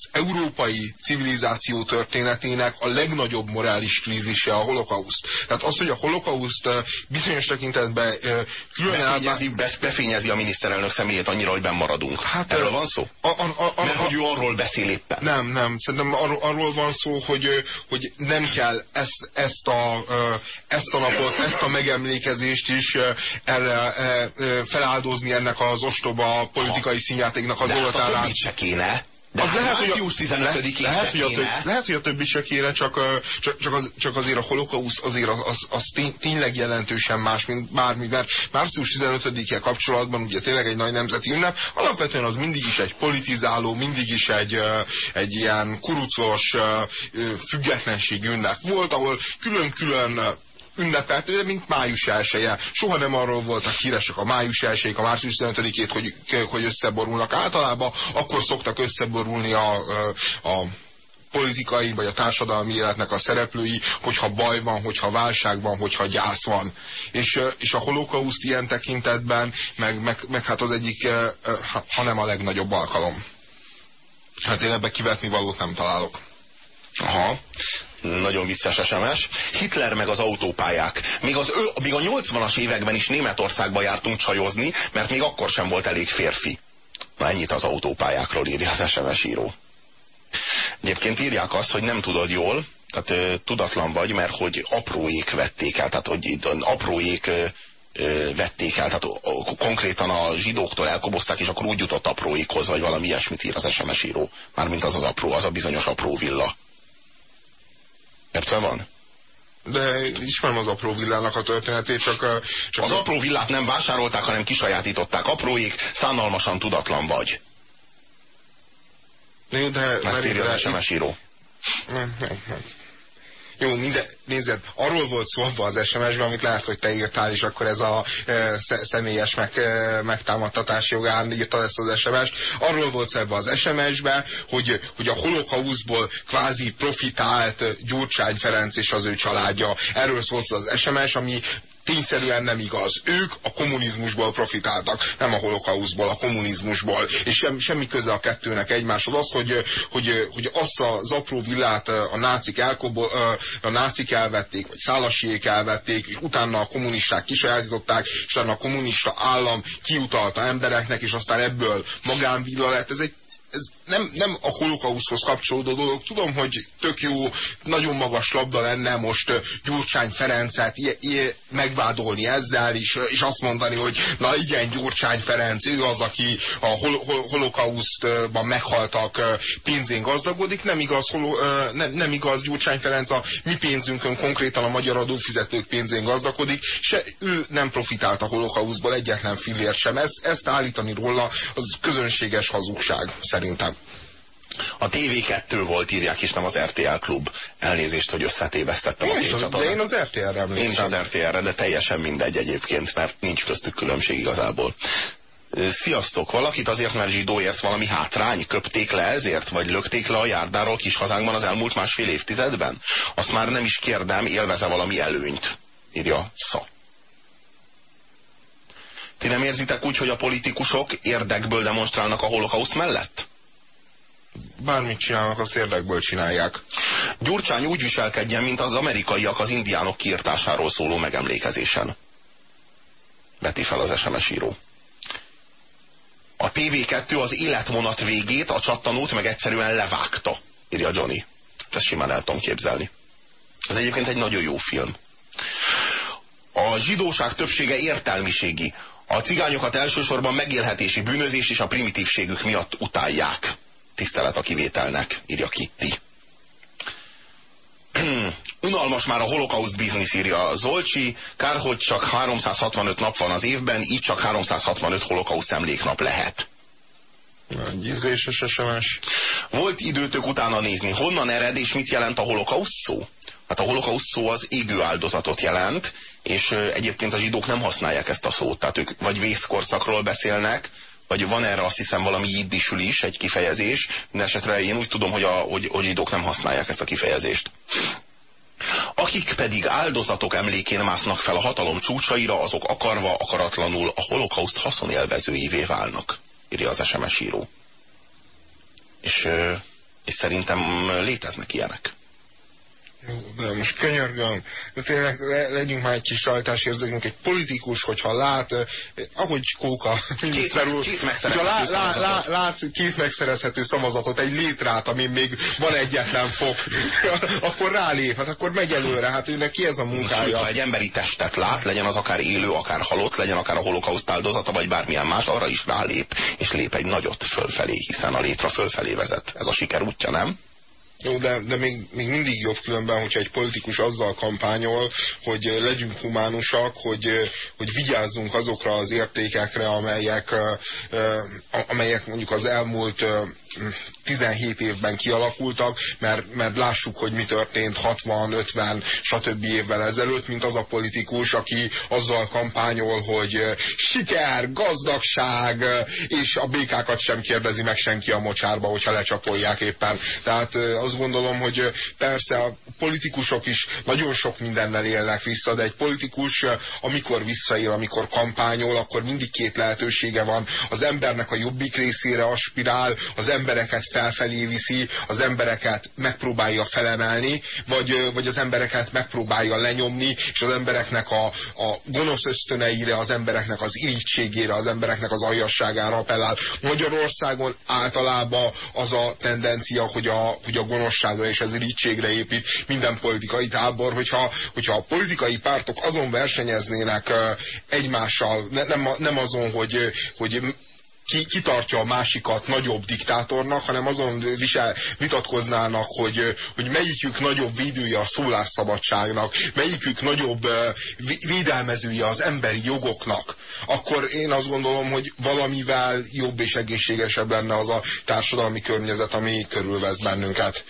az európai civilizáció történetének a legnagyobb morális krízise a holokauszt. Tehát az, hogy a holokauszt bizonyos tekintetben külön befényezi, be, befényezi a miniszterelnök személyét annyira, hogy maradunk. Hát, Erről van szó? A, a, a, a, Mert hogy ő arról beszél éppen. Nem, nem. Szerintem ar, arról van szó, hogy, hogy nem kell ezt, ezt, a, ezt a napot, ezt a megemlékezést is erre feláldozni ennek az ostoba politikai színjátéknak az oltárán. De hát a se kéne. De az hát lehet, hogy a, 15 lehet, hogy a több, lehet, hogy a többi se kéne, csak, csak, csak, az, csak azért a holokausz azért az, az, az tény, tényleg jelentősen más, mint bármi, mert március 15-e kapcsolatban ugye tényleg egy nagy nemzeti ünnep, alapvetően az mindig is egy politizáló, mindig is egy, egy ilyen kurucos függetlenség ünnep volt, ahol külön-külön ünnepelt, mint május elsője. Soha nem arról voltak híresek a május elsőjék, a március 15-ét, hogy, hogy összeborulnak. Általában akkor szoktak összeborulni a, a politikai vagy a társadalmi életnek a szereplői, hogyha baj van, hogyha válság van, hogyha gyász van. És, és a holokauszt ilyen tekintetben, meg, meg, meg hát az egyik, ha nem a legnagyobb alkalom. Hát én ebbe kivetni valót nem találok. Aha nagyon vicces SMS. Hitler meg az autópályák. Még, az, még a 80-as években is Németországba jártunk csajozni, mert még akkor sem volt elég férfi. Na ennyit az autópályákról írja az SMS író. Egyébként írják azt, hogy nem tudod jól, tehát ö, tudatlan vagy, mert hogy apróék vették el, tehát hogy apróék ö, vették el, tehát ö, konkrétan a zsidóktól elkobozták, és akkor úgy jutott apróékhoz, vagy valami ilyesmit ír az SMS író. Mármint az az apró, az a bizonyos apró villa. Értve van? De ismerem az apró villának a történetét, csak... csak az a... apró villát nem vásárolták, hanem kisajátították. Apróik, szánalmasan tudatlan vagy. Jó, de... Ezt írja az SMS író. Nem, nem, nem. Jó, minden, nézed, arról volt szó abban az SMS-ben, amit lehet, hogy te írtál, és akkor ez a e, személyes meg, e, megtámadtatás jogán írta ezt az SMS-t. Arról volt szó ebben az SMS-ben, hogy, hogy a holokauszból kvázi profitált Gyurcsány Ferenc és az ő családja. Erről szólt az SMS, ami tényszerűen nem igaz. Ők a kommunizmusból profitáltak, nem a holokauszból, a kommunizmusból. És sem, semmi köze a kettőnek egymáshoz. Az, hogy, hogy, hogy azt az apró villát a nácik, elkobo, a nácik elvették, vagy szálasiék elvették, és utána a kommunisták kisajátították, és utána a kommunista állam kiutalta embereknek, és aztán ebből magánvilla lett. Ez egy ez nem, nem a holokauszhoz kapcsolódó dolog. Tudom, hogy tök jó, nagyon magas labda lenne most Gyurcsány Ferencet megvádolni ezzel, és, és azt mondani, hogy na igen, Gyurcsány Ferenc, ő az, aki a hol, hol, holokausztban meghaltak pénzén gazdagodik. Nem igaz, holo, nem, nem igaz, Gyurcsány Ferenc a mi pénzünkön, konkrétan a magyar adófizetők pénzén gazdagodik, se ő nem profitált a holokauszból egyetlen fillért sem. Ezt, ezt állítani róla, az közönséges hazugság szerintem. A TV2 volt, írják is, nem az RTL klub. Elnézést, hogy összetévesztettem én a két csatornát. De én az RTL-re emlékszem. Én is az RTL-re, de teljesen mindegy egyébként, mert nincs köztük különbség igazából. Sziasztok! Valakit azért, mert zsidóért valami hátrány? Köpték le ezért? Vagy lökték le a járdáról kis hazánkban az elmúlt másfél évtizedben? Azt már nem is kérdem, élveze valami előnyt? Írja Sza. Ti nem érzitek úgy, hogy a politikusok érdekből demonstrálnak a holokauszt mellett? Bármit csinálnak, azt érdekből csinálják. Gyurcsány úgy viselkedjen, mint az amerikaiak az indiánok kiirtásáról szóló megemlékezésen. Veti fel az SMS író. A TV2 az életvonat végét, a csattanót meg egyszerűen levágta, írja Johnny. Ezt simán el tudom képzelni. Ez egyébként egy nagyon jó film. A zsidóság többsége értelmiségi. A cigányokat elsősorban megélhetési bűnözés és a primitívségük miatt utálják. Tisztelet a kivételnek, írja Kitty. [clears throat] Unalmas már a holokauszt biznisz, írja Zolcsi. Kár, hogy csak 365 nap van az évben, így csak 365 holokauszt emléknap lehet. Egy ízléses SMS. Volt időtök utána nézni, honnan ered és mit jelent a holokauszt szó? Hát a holokauszt szó az égő áldozatot jelent, és egyébként a zsidók nem használják ezt a szót. Tehát ők vagy vészkorszakról beszélnek, vagy van erre azt hiszem valami jiddisül is egy kifejezés, de esetre én úgy tudom, hogy a hogy, hogy zsidók nem használják ezt a kifejezést. Akik pedig áldozatok emlékén másznak fel a hatalom csúcsaira, azok akarva, akaratlanul a holokauszt haszonélvezőivé válnak, írja az SMS író. És, és szerintem léteznek ilyenek. De most könyörgöm, de tényleg le, legyünk már egy kis érzékünk, egy politikus, hogyha lát, eh, ahogy Kóka [laughs] miniszter úr, két, két lá, lá, lá, lát két megszerezhető szavazatot, egy létrát, ami még van egyetlen fok, [laughs] akkor rálép, hát akkor megy előre, hát ő neki ez a munkája. Ha egy emberi testet lát, legyen az akár élő, akár halott, legyen akár a holokauszt áldozata, vagy bármilyen más, arra is rálép, és lép egy nagyot fölfelé, hiszen a létra fölfelé vezet. Ez a siker útja, nem? Jó, de, de még, még mindig jobb különben, hogyha egy politikus azzal kampányol, hogy legyünk humánusak, hogy, hogy vigyázzunk azokra az értékekre, amelyek, amelyek mondjuk az elmúlt 17 évben kialakultak, mert, mert lássuk, hogy mi történt 60, 50, stb. évvel ezelőtt, mint az a politikus, aki azzal kampányol, hogy siker, gazdagság, és a békákat sem kérdezi meg senki a mocsárba, hogyha lecsapolják éppen. Tehát azt gondolom, hogy persze a politikusok is nagyon sok mindennel élnek vissza, de egy politikus, amikor visszaél, amikor kampányol, akkor mindig két lehetősége van. Az embernek a jobbik részére aspirál, az embereket felfelé viszi, az embereket megpróbálja felemelni, vagy, vagy az embereket megpróbálja lenyomni, és az embereknek a, a gonosz ösztöneire, az embereknek az irítségére, az embereknek az aljasságára appellál. Magyarországon általában az a tendencia, hogy a, hogy a gonoszságra és az irítségre épít minden politikai tábor, hogyha, hogyha a politikai pártok azon versenyeznének egymással, ne, nem, nem azon, hogy, hogy ki, kitartja a másikat nagyobb diktátornak, hanem azon visel, vitatkoznának, hogy, hogy melyikük nagyobb védője a szólásszabadságnak, melyikük nagyobb védelmezője az emberi jogoknak, akkor én azt gondolom, hogy valamivel jobb és egészségesebb lenne az a társadalmi környezet, ami körülvesz bennünket.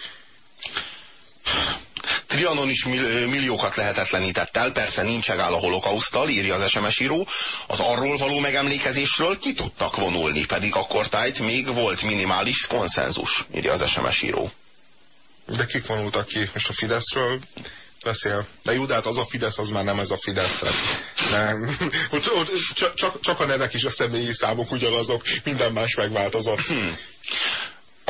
Trianon is milliókat lehetetlenített el, persze nincs áll a holokausztal, írja az SMS író. Az arról való megemlékezésről ki tudtak vonulni, pedig akkor tájt még volt minimális konszenzus, írja az SMS író. De kik vonultak ki? Most a Fideszről beszél. De jó, de hát az a Fidesz, az már nem ez a Fidesz. Nem. [laughs] Csak, csak a nevek és a személyi számok ugyanazok, minden más megváltozott.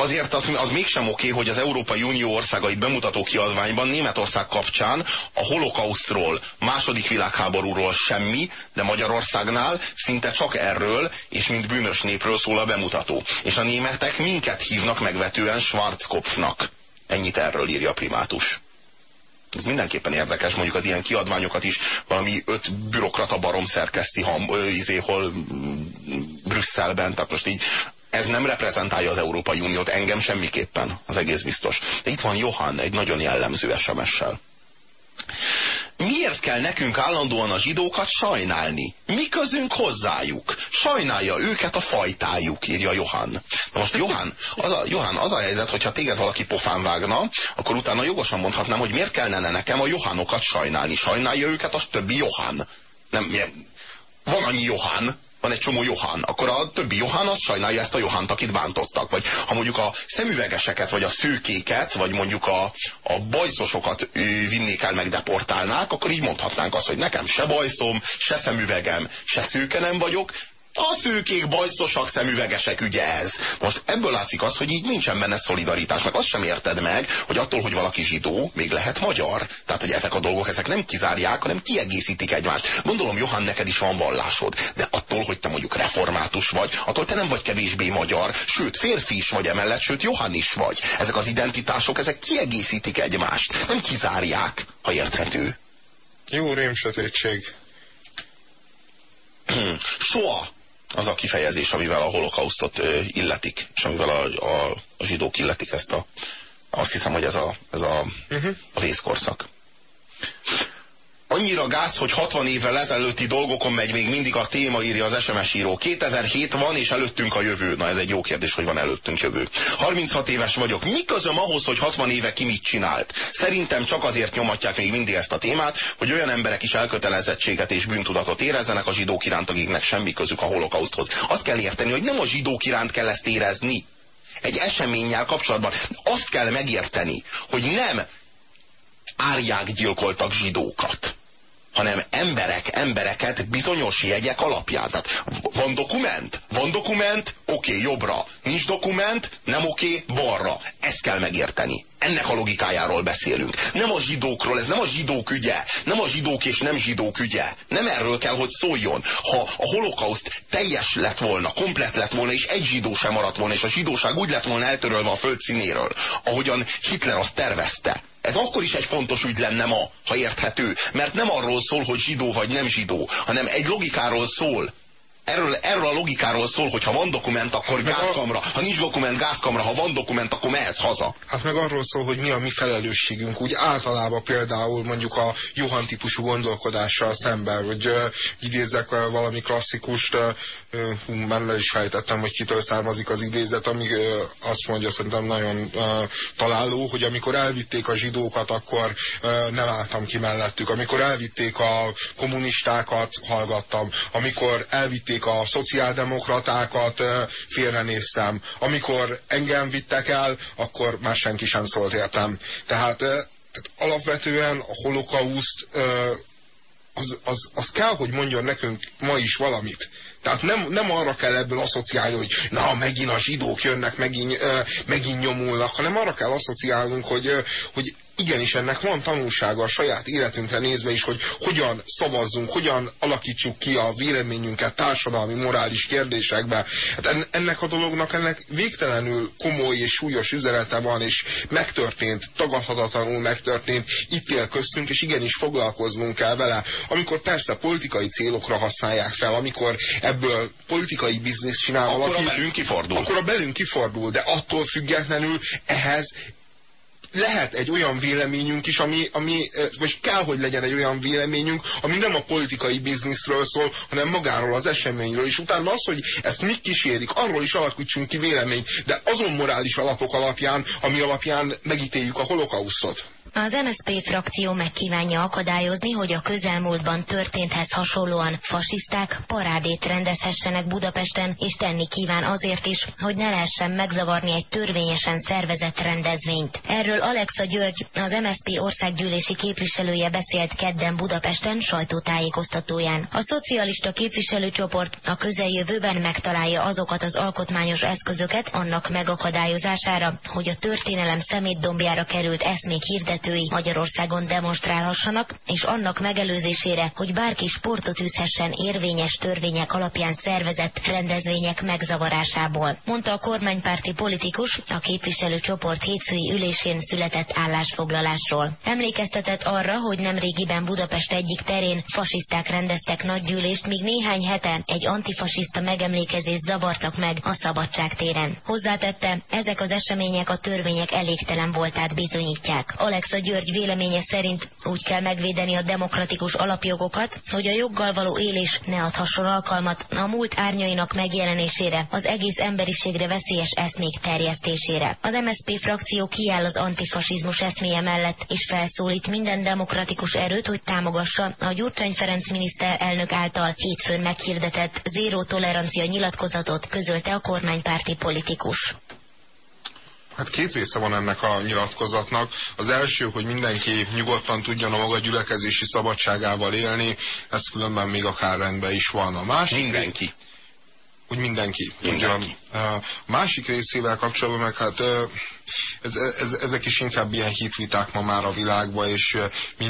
Azért az, az mégsem oké, hogy az Európai Unió országai bemutató kiadványban Németország kapcsán a holokausztról, második világháborúról semmi, de Magyarországnál szinte csak erről, és mint bűnös népről szól a bemutató. És a németek minket hívnak megvetően Schwarzkopfnak. Ennyit erről írja a primátus. Ez mindenképpen érdekes, mondjuk az ilyen kiadványokat is valami öt bürokrata barom szerkeszti ham, ö, izéhol Brüsszelben, tehát most így ez nem reprezentálja az Európai Uniót, engem semmiképpen, az egész biztos. De itt van Johann egy nagyon jellemző SMS-sel. Miért kell nekünk állandóan a zsidókat sajnálni? Mi közünk hozzájuk? Sajnálja őket a fajtájuk, írja Johann. Na most Johann, az a, Johann, az a helyzet, hogyha téged valaki pofán vágna, akkor utána jogosan mondhatnám, hogy miért kellene nekem a Johannokat sajnálni. Sajnálja őket az többi Johann. Nem, van annyi Johann, van egy csomó Johann, akkor a többi Johann az sajnálja ezt a Johannt, akit bántottak. Vagy ha mondjuk a szemüvegeseket, vagy a szőkéket, vagy mondjuk a, a bajszosokat vinnék el, meg deportálnák, akkor így mondhatnánk azt, hogy nekem se bajszom, se szemüvegem, se szőke nem vagyok, a szőkék, bajszosak, szemüvegesek ügye ez. Most ebből látszik az, hogy így nincsen benne szolidaritás. Meg azt sem érted meg, hogy attól, hogy valaki zsidó, még lehet magyar. Tehát, hogy ezek a dolgok, ezek nem kizárják, hanem kiegészítik egymást. Gondolom, Johann, neked is van vallásod. De attól, hogy te mondjuk református vagy, attól te nem vagy kevésbé magyar, sőt, férfi is vagy emellett, sőt, Johann is vagy. Ezek az identitások, ezek kiegészítik egymást. Nem kizárják, ha érthető. Jó rémsötétség. Soha az a kifejezés, amivel a holokausztot illetik, és amivel a, a, a zsidók illetik ezt a, azt hiszem, hogy ez a, ez a, uh-huh. a vészkorszak. Annyira gáz, hogy 60 évvel ezelőtti dolgokon megy még mindig a téma, írja az SMS író. 2007 van, és előttünk a jövő. Na ez egy jó kérdés, hogy van előttünk jövő. 36 éves vagyok. Mi közöm ahhoz, hogy 60 éve ki mit csinált? Szerintem csak azért nyomatják még mindig ezt a témát, hogy olyan emberek is elkötelezettséget és bűntudatot érezzenek a zsidók iránt, akiknek semmi közük a holokauszthoz. Azt kell érteni, hogy nem a zsidók iránt kell ezt érezni. Egy eseménnyel kapcsolatban azt kell megérteni, hogy nem árják gyilkoltak zsidókat hanem emberek, embereket bizonyos jegyek alapján. Tehát van dokument? Van dokument? Oké, okay, jobbra. Nincs dokument? Nem oké, okay, balra. Ezt kell megérteni. Ennek a logikájáról beszélünk. Nem a zsidókról, ez nem a zsidók ügye, nem a zsidók és nem zsidók ügye. Nem erről kell, hogy szóljon. Ha a holokauszt teljes lett volna, komplet lett volna, és egy zsidó sem maradt volna, és a zsidóság úgy lett volna eltörölve a föld színéről, ahogyan Hitler azt tervezte, ez akkor is egy fontos ügy lenne ma, ha érthető, mert nem arról szól, hogy zsidó vagy nem zsidó, hanem egy logikáról szól, Erről, erről a logikáról szól, hogy ha van dokument, akkor hát gázkamra, a... ha nincs dokument, gázkamra, ha van dokument, akkor mehetsz haza. Hát meg arról szól, hogy mi a mi felelősségünk, úgy általában például mondjuk a Johan típusú gondolkodással szemben, hogy uh, idézzek uh, valami klasszikust, uh, hú, már le is fejtettem, hogy kitől származik az idézet, ami uh, azt mondja, szerintem nagyon uh, találó, hogy amikor elvitték a zsidókat, akkor uh, nem álltam ki mellettük. Amikor elvitték a kommunistákat, hallgattam. Amikor elvitték elvitték a szociáldemokratákat, félrenéztem. Amikor engem vittek el, akkor már senki sem szólt értem. Tehát, tehát alapvetően a holokauszt az, az, az kell, hogy mondjon nekünk ma is valamit. Tehát nem, nem arra kell ebből asszociálni, hogy na, megint a zsidók jönnek, megint, megint nyomulnak, hanem arra kell asszociálnunk, hogy, hogy igenis ennek van tanulsága a saját életünkre nézve is, hogy hogyan szavazzunk, hogyan alakítsuk ki a véleményünket társadalmi, morális kérdésekbe. Hát ennek a dolognak ennek végtelenül komoly és súlyos üzenete van, és megtörtént, tagadhatatlanul megtörtént, itt él köztünk, és igenis foglalkoznunk kell vele. Amikor persze politikai célokra használják fel, amikor ebből politikai biznisz csinál akkor valaki, a belünk kifordul. Akkor a belünk kifordul, de attól függetlenül ehhez lehet egy olyan véleményünk is, ami, ami, vagy kell, hogy legyen egy olyan véleményünk, ami nem a politikai bizniszről szól, hanem magáról az eseményről, és utána az, hogy ezt mit kísérik, arról is alakítsunk ki véleményt, de azon morális alapok alapján, ami alapján megítéljük a holokausztot. Az MSZP frakció megkívánja akadályozni, hogy a közelmúltban történthez hasonlóan fasiszták parádét rendezhessenek Budapesten, és tenni kíván azért is, hogy ne lehessen megzavarni egy törvényesen szervezett rendezvényt. Erről Alexa György, az MSZP országgyűlési képviselője beszélt kedden Budapesten sajtótájékoztatóján. A szocialista képviselőcsoport a közeljövőben megtalálja azokat az alkotmányos eszközöket annak megakadályozására, hogy a történelem szemétdombjára került eszmék hirdet vezetői Magyarországon demonstrálhassanak, és annak megelőzésére, hogy bárki sportot űzhessen érvényes törvények alapján szervezett rendezvények megzavarásából, mondta a kormánypárti politikus a képviselőcsoport hétfői ülésén született állásfoglalásról. Emlékeztetett arra, hogy nemrégiben Budapest egyik terén fasiszták rendeztek nagygyűlést, míg néhány hete egy antifasiszta megemlékezést zavartak meg a Szabadság téren. Hozzátette, ezek az események a törvények elégtelen voltát bizonyítják. Alex Alexa György véleménye szerint úgy kell megvédeni a demokratikus alapjogokat, hogy a joggal való élés ne adhasson alkalmat a múlt árnyainak megjelenésére, az egész emberiségre veszélyes eszmék terjesztésére. Az MSZP frakció kiáll az antifasizmus eszméje mellett, és felszólít minden demokratikus erőt, hogy támogassa a Gyurcsány Ferenc miniszter elnök által hétfőn meghirdetett zéró tolerancia nyilatkozatot, közölte a kormánypárti politikus. Hát két része van ennek a nyilatkozatnak. Az első, hogy mindenki nyugodtan tudjon a maga gyülekezési szabadságával élni, ez különben még akár rendben is van. A másik mindenki. Hogy mindenki. mindenki. A másik részével kapcsolatban meg hát ez, ez, ezek is inkább ilyen hitviták ma már a világban, és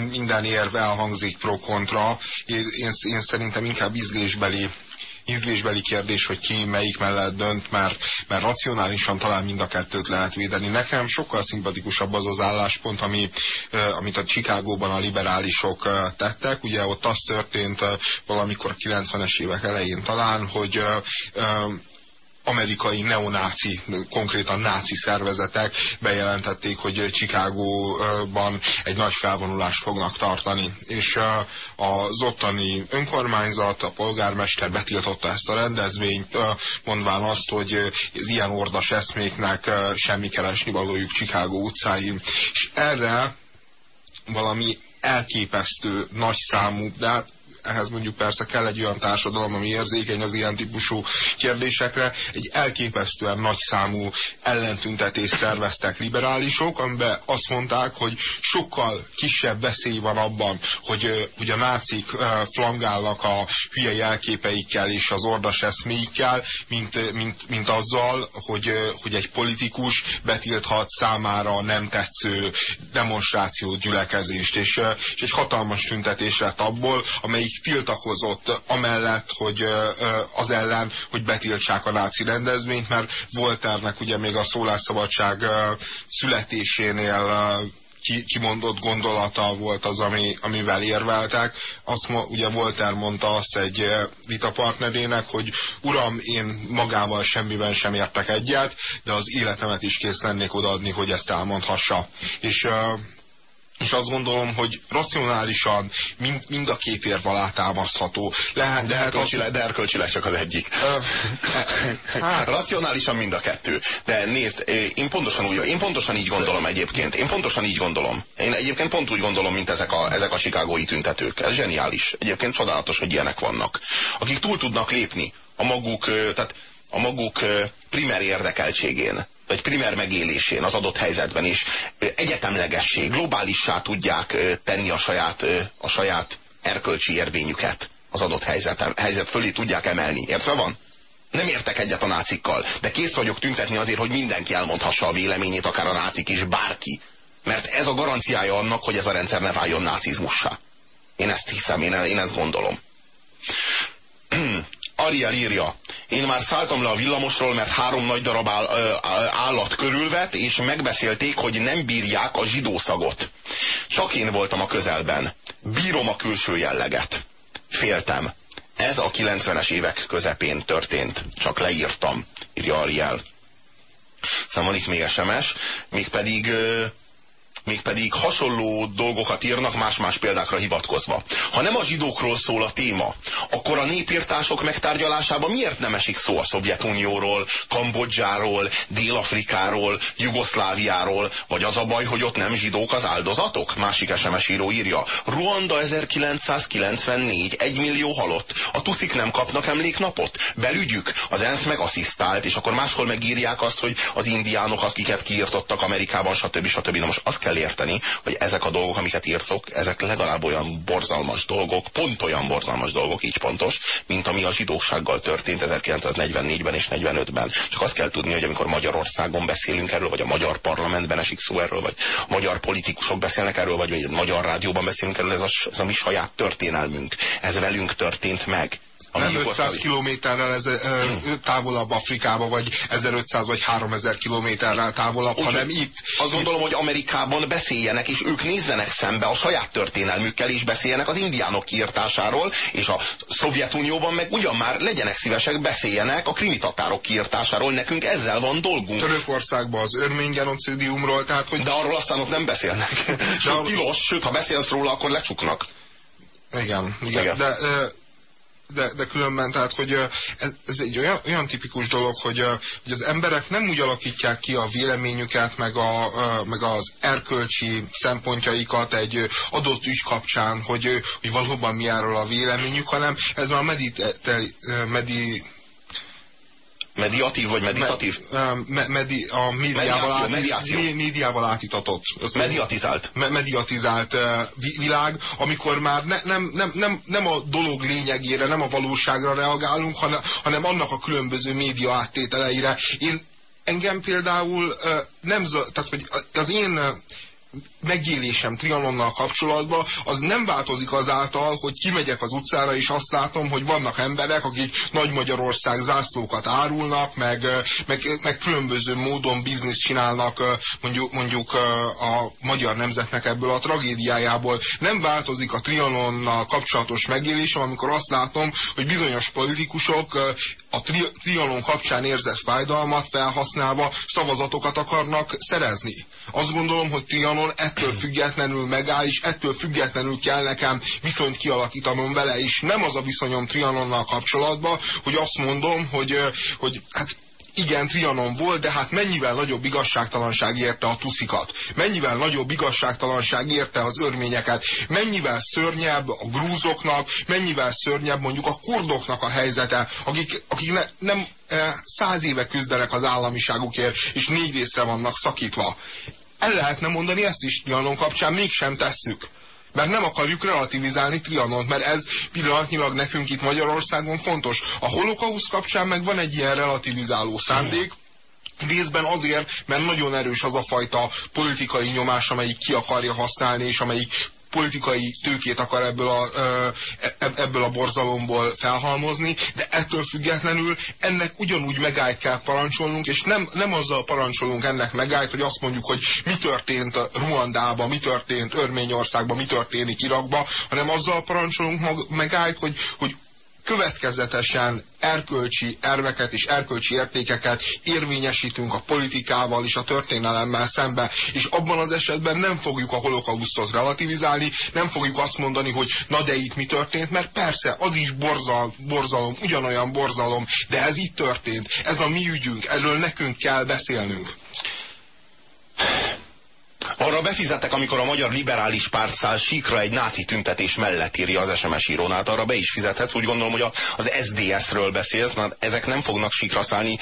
minden érve elhangzik pro-kontra. Én, én, én szerintem inkább ízlésbeli ízlésbeli kérdés, hogy ki melyik mellett dönt, mert, mert racionálisan talán mind a kettőt lehet védeni. Nekem sokkal szimpatikusabb az az álláspont, ami, amit a Csikágóban a liberálisok tettek. Ugye ott az történt valamikor a 90-es évek elején talán, hogy amerikai neonáci, konkrétan náci szervezetek bejelentették, hogy Chicagóban egy nagy felvonulást fognak tartani. És az ottani önkormányzat, a polgármester betiltotta ezt a rendezvényt, mondván azt, hogy az ilyen ordas eszméknek semmi keresni valójuk Chicago utcáin. És erre valami elképesztő nagy számú, de hát ehhez mondjuk persze kell egy olyan társadalom, ami érzékeny az ilyen típusú kérdésekre. Egy elképesztően nagyszámú ellentüntetést szerveztek liberálisok, amiben azt mondták, hogy sokkal kisebb veszély van abban, hogy, hogy a nácik flangálnak a hülye jelképeikkel és az ordas eszméikkel, mint, mint, mint azzal, hogy, hogy egy politikus betilthat számára nem tetsző demonstrációt, gyülekezést, és, és egy hatalmas tüntetés lett abból, amelyik végig tiltakozott amellett, hogy az ellen, hogy betiltsák a náci rendezvényt, mert Volternek ugye még a szólásszabadság születésénél kimondott gondolata volt az, ami, amivel érveltek. Azt ugye Volter mondta azt egy vitapartnerének, hogy uram, én magával semmiben sem értek egyet, de az életemet is kész lennék odaadni, hogy ezt elmondhassa. És és azt gondolom, hogy racionálisan mind, mind a két érv alá támasztható. Lehet, de, erkölcsileg, de erkölcsileg csak az egyik. [laughs] hát. Racionálisan mind a kettő. De nézd, én pontosan, úgy, én pontosan így gondolom egyébként. Én pontosan így gondolom. Én egyébként pont úgy gondolom, mint ezek a, ezek a chicagói tüntetők. Ez zseniális. Egyébként csodálatos, hogy ilyenek vannak. Akik túl tudnak lépni a maguk, tehát a maguk primer érdekeltségén vagy primer megélésén az adott helyzetben is egyetemlegesség, globálissá tudják tenni a saját, a saját erkölcsi érvényüket az adott helyzetem, helyzet fölé tudják emelni. Értve van? Nem értek egyet a nácikkal, de kész vagyok tüntetni azért, hogy mindenki elmondhassa a véleményét, akár a nácik is, bárki. Mert ez a garanciája annak, hogy ez a rendszer ne váljon nácizmussá. Én ezt hiszem, én, én ezt gondolom. [clears throat] Ariel írja, én már szálltam le a villamosról, mert három nagy darab áll, állat körülvet, és megbeszélték, hogy nem bírják a zsidószagot. Csak én voltam a közelben. Bírom a külső jelleget. Féltem. Ez a 90-es évek közepén történt. Csak leírtam, írja Ariel. Szóval van itt még SMS, mégpedig mégpedig hasonló dolgokat írnak más-más példákra hivatkozva. Ha nem a zsidókról szól a téma, akkor a népírtások megtárgyalásában miért nem esik szó a Szovjetunióról, Kambodzsáról, Dél-Afrikáról, Jugoszláviáról, vagy az a baj, hogy ott nem zsidók az áldozatok? Másik SMS író írja. Ruanda 1994, egy millió halott. A tuszik nem kapnak emléknapot? Belügyük. Az ENSZ meg asszisztált, és akkor máshol megírják azt, hogy az indiánok, akiket kiirtottak Amerikában, stb. stb. Na most azt kell kell hogy ezek a dolgok, amiket írtok, ezek legalább olyan borzalmas dolgok, pont olyan borzalmas dolgok, így pontos, mint ami a zsidósággal történt 1944-ben és 45-ben. Csak azt kell tudni, hogy amikor Magyarországon beszélünk erről, vagy a magyar parlamentben esik szó erről, vagy magyar politikusok beszélnek erről, vagy a magyar rádióban beszélünk erről, ez a, ez a mi saját történelmünk. Ez velünk történt meg nem 500 kilométerrel ez, távolabb Afrikába, vagy 1500 vagy 3000 kilométerrel távolabb, Úgy, hanem itt. Azt gondolom, hogy Amerikában beszéljenek, és ők nézzenek szembe a saját történelmükkel, és beszéljenek az indiánok kiirtásáról, és a Szovjetunióban meg ugyan már legyenek szívesek, beszéljenek a krimitatárok kiirtásáról, nekünk ezzel van dolgunk. Törökországban az örmény genocidiumról, tehát hogy... De arról aztán ott nem beszélnek. De sőt, tilos, sőt, ha beszélsz róla, akkor lecsuknak. Igen, igen, igen. de de, de különben, tehát, hogy ez, ez egy olyan, olyan tipikus dolog, hogy, hogy az emberek nem úgy alakítják ki a véleményüket, meg, a, meg az erkölcsi szempontjaikat egy adott ügy kapcsán, hogy, hogy valóban mi erről a véleményük, hanem ez már medit, medi, Mediatív vagy meditatív? Me, medi, a médiával, át, mediáció. médiával átitatott. Mediatizált. Me, mediatizált uh, világ, amikor már ne, nem, nem, nem, nem a dolog lényegére, nem a valóságra reagálunk, hanem, hanem annak a különböző média áttételeire. Én engem például uh, nem, tehát hogy az én megélésem Trianonnal kapcsolatban, az nem változik azáltal, hogy kimegyek az utcára, és azt látom, hogy vannak emberek, akik Nagy Magyarország zászlókat árulnak, meg, meg, meg különböző módon bizniszt csinálnak mondjuk, mondjuk a magyar nemzetnek ebből a tragédiájából. Nem változik a Trianonnal kapcsolatos megélésem, amikor azt látom, hogy bizonyos politikusok a tri trianon kapcsán érzett fájdalmat felhasználva szavazatokat akarnak szerezni. Azt gondolom, hogy Trianon ettől függetlenül megáll, és ettől függetlenül kell nekem viszonyt kialakítanom vele, és nem az a viszonyom Trianonnal kapcsolatban, hogy azt mondom, hogy, hogy hát igen, Trianon volt, de hát mennyivel nagyobb igazságtalanság érte a tuszikat, mennyivel nagyobb igazságtalanság érte az örményeket, mennyivel szörnyebb a grúzoknak, mennyivel szörnyebb mondjuk a kurdoknak a helyzete, akik, akik ne, nem e, száz éve küzdenek az államiságukért, és négy részre vannak szakítva. El lehetne mondani ezt is Trianon kapcsán, mégsem tesszük. Mert nem akarjuk relativizálni Trianont, mert ez pillanatnyilag nekünk itt Magyarországon fontos. A holokauszt kapcsán meg van egy ilyen relativizáló szándék, Részben azért, mert nagyon erős az a fajta politikai nyomás, amelyik ki akarja használni, és amelyik politikai tőkét akar ebből a, e, ebből a borzalomból felhalmozni, de ettől függetlenül ennek ugyanúgy megállt kell parancsolnunk, és nem, nem azzal parancsolunk ennek megállt, hogy azt mondjuk, hogy mi történt Ruandában, mi történt Örményországban, mi történik Irakban, hanem azzal parancsolunk megállt, hogy, hogy következetesen erkölcsi erveket és erkölcsi értékeket érvényesítünk a politikával és a történelemmel szembe, és abban az esetben nem fogjuk a holokausztot relativizálni, nem fogjuk azt mondani, hogy na de itt mi történt, mert persze, az is borzal, borzalom, ugyanolyan borzalom, de ez itt történt, ez a mi ügyünk, erről nekünk kell beszélnünk. Arra befizettek, amikor a magyar liberális párt száll síkra egy náci tüntetés mellett írja az SMS írónát, arra be is fizethetsz. Úgy gondolom, hogy az SDS-ről beszélsz, na, ezek nem fognak síkra szállni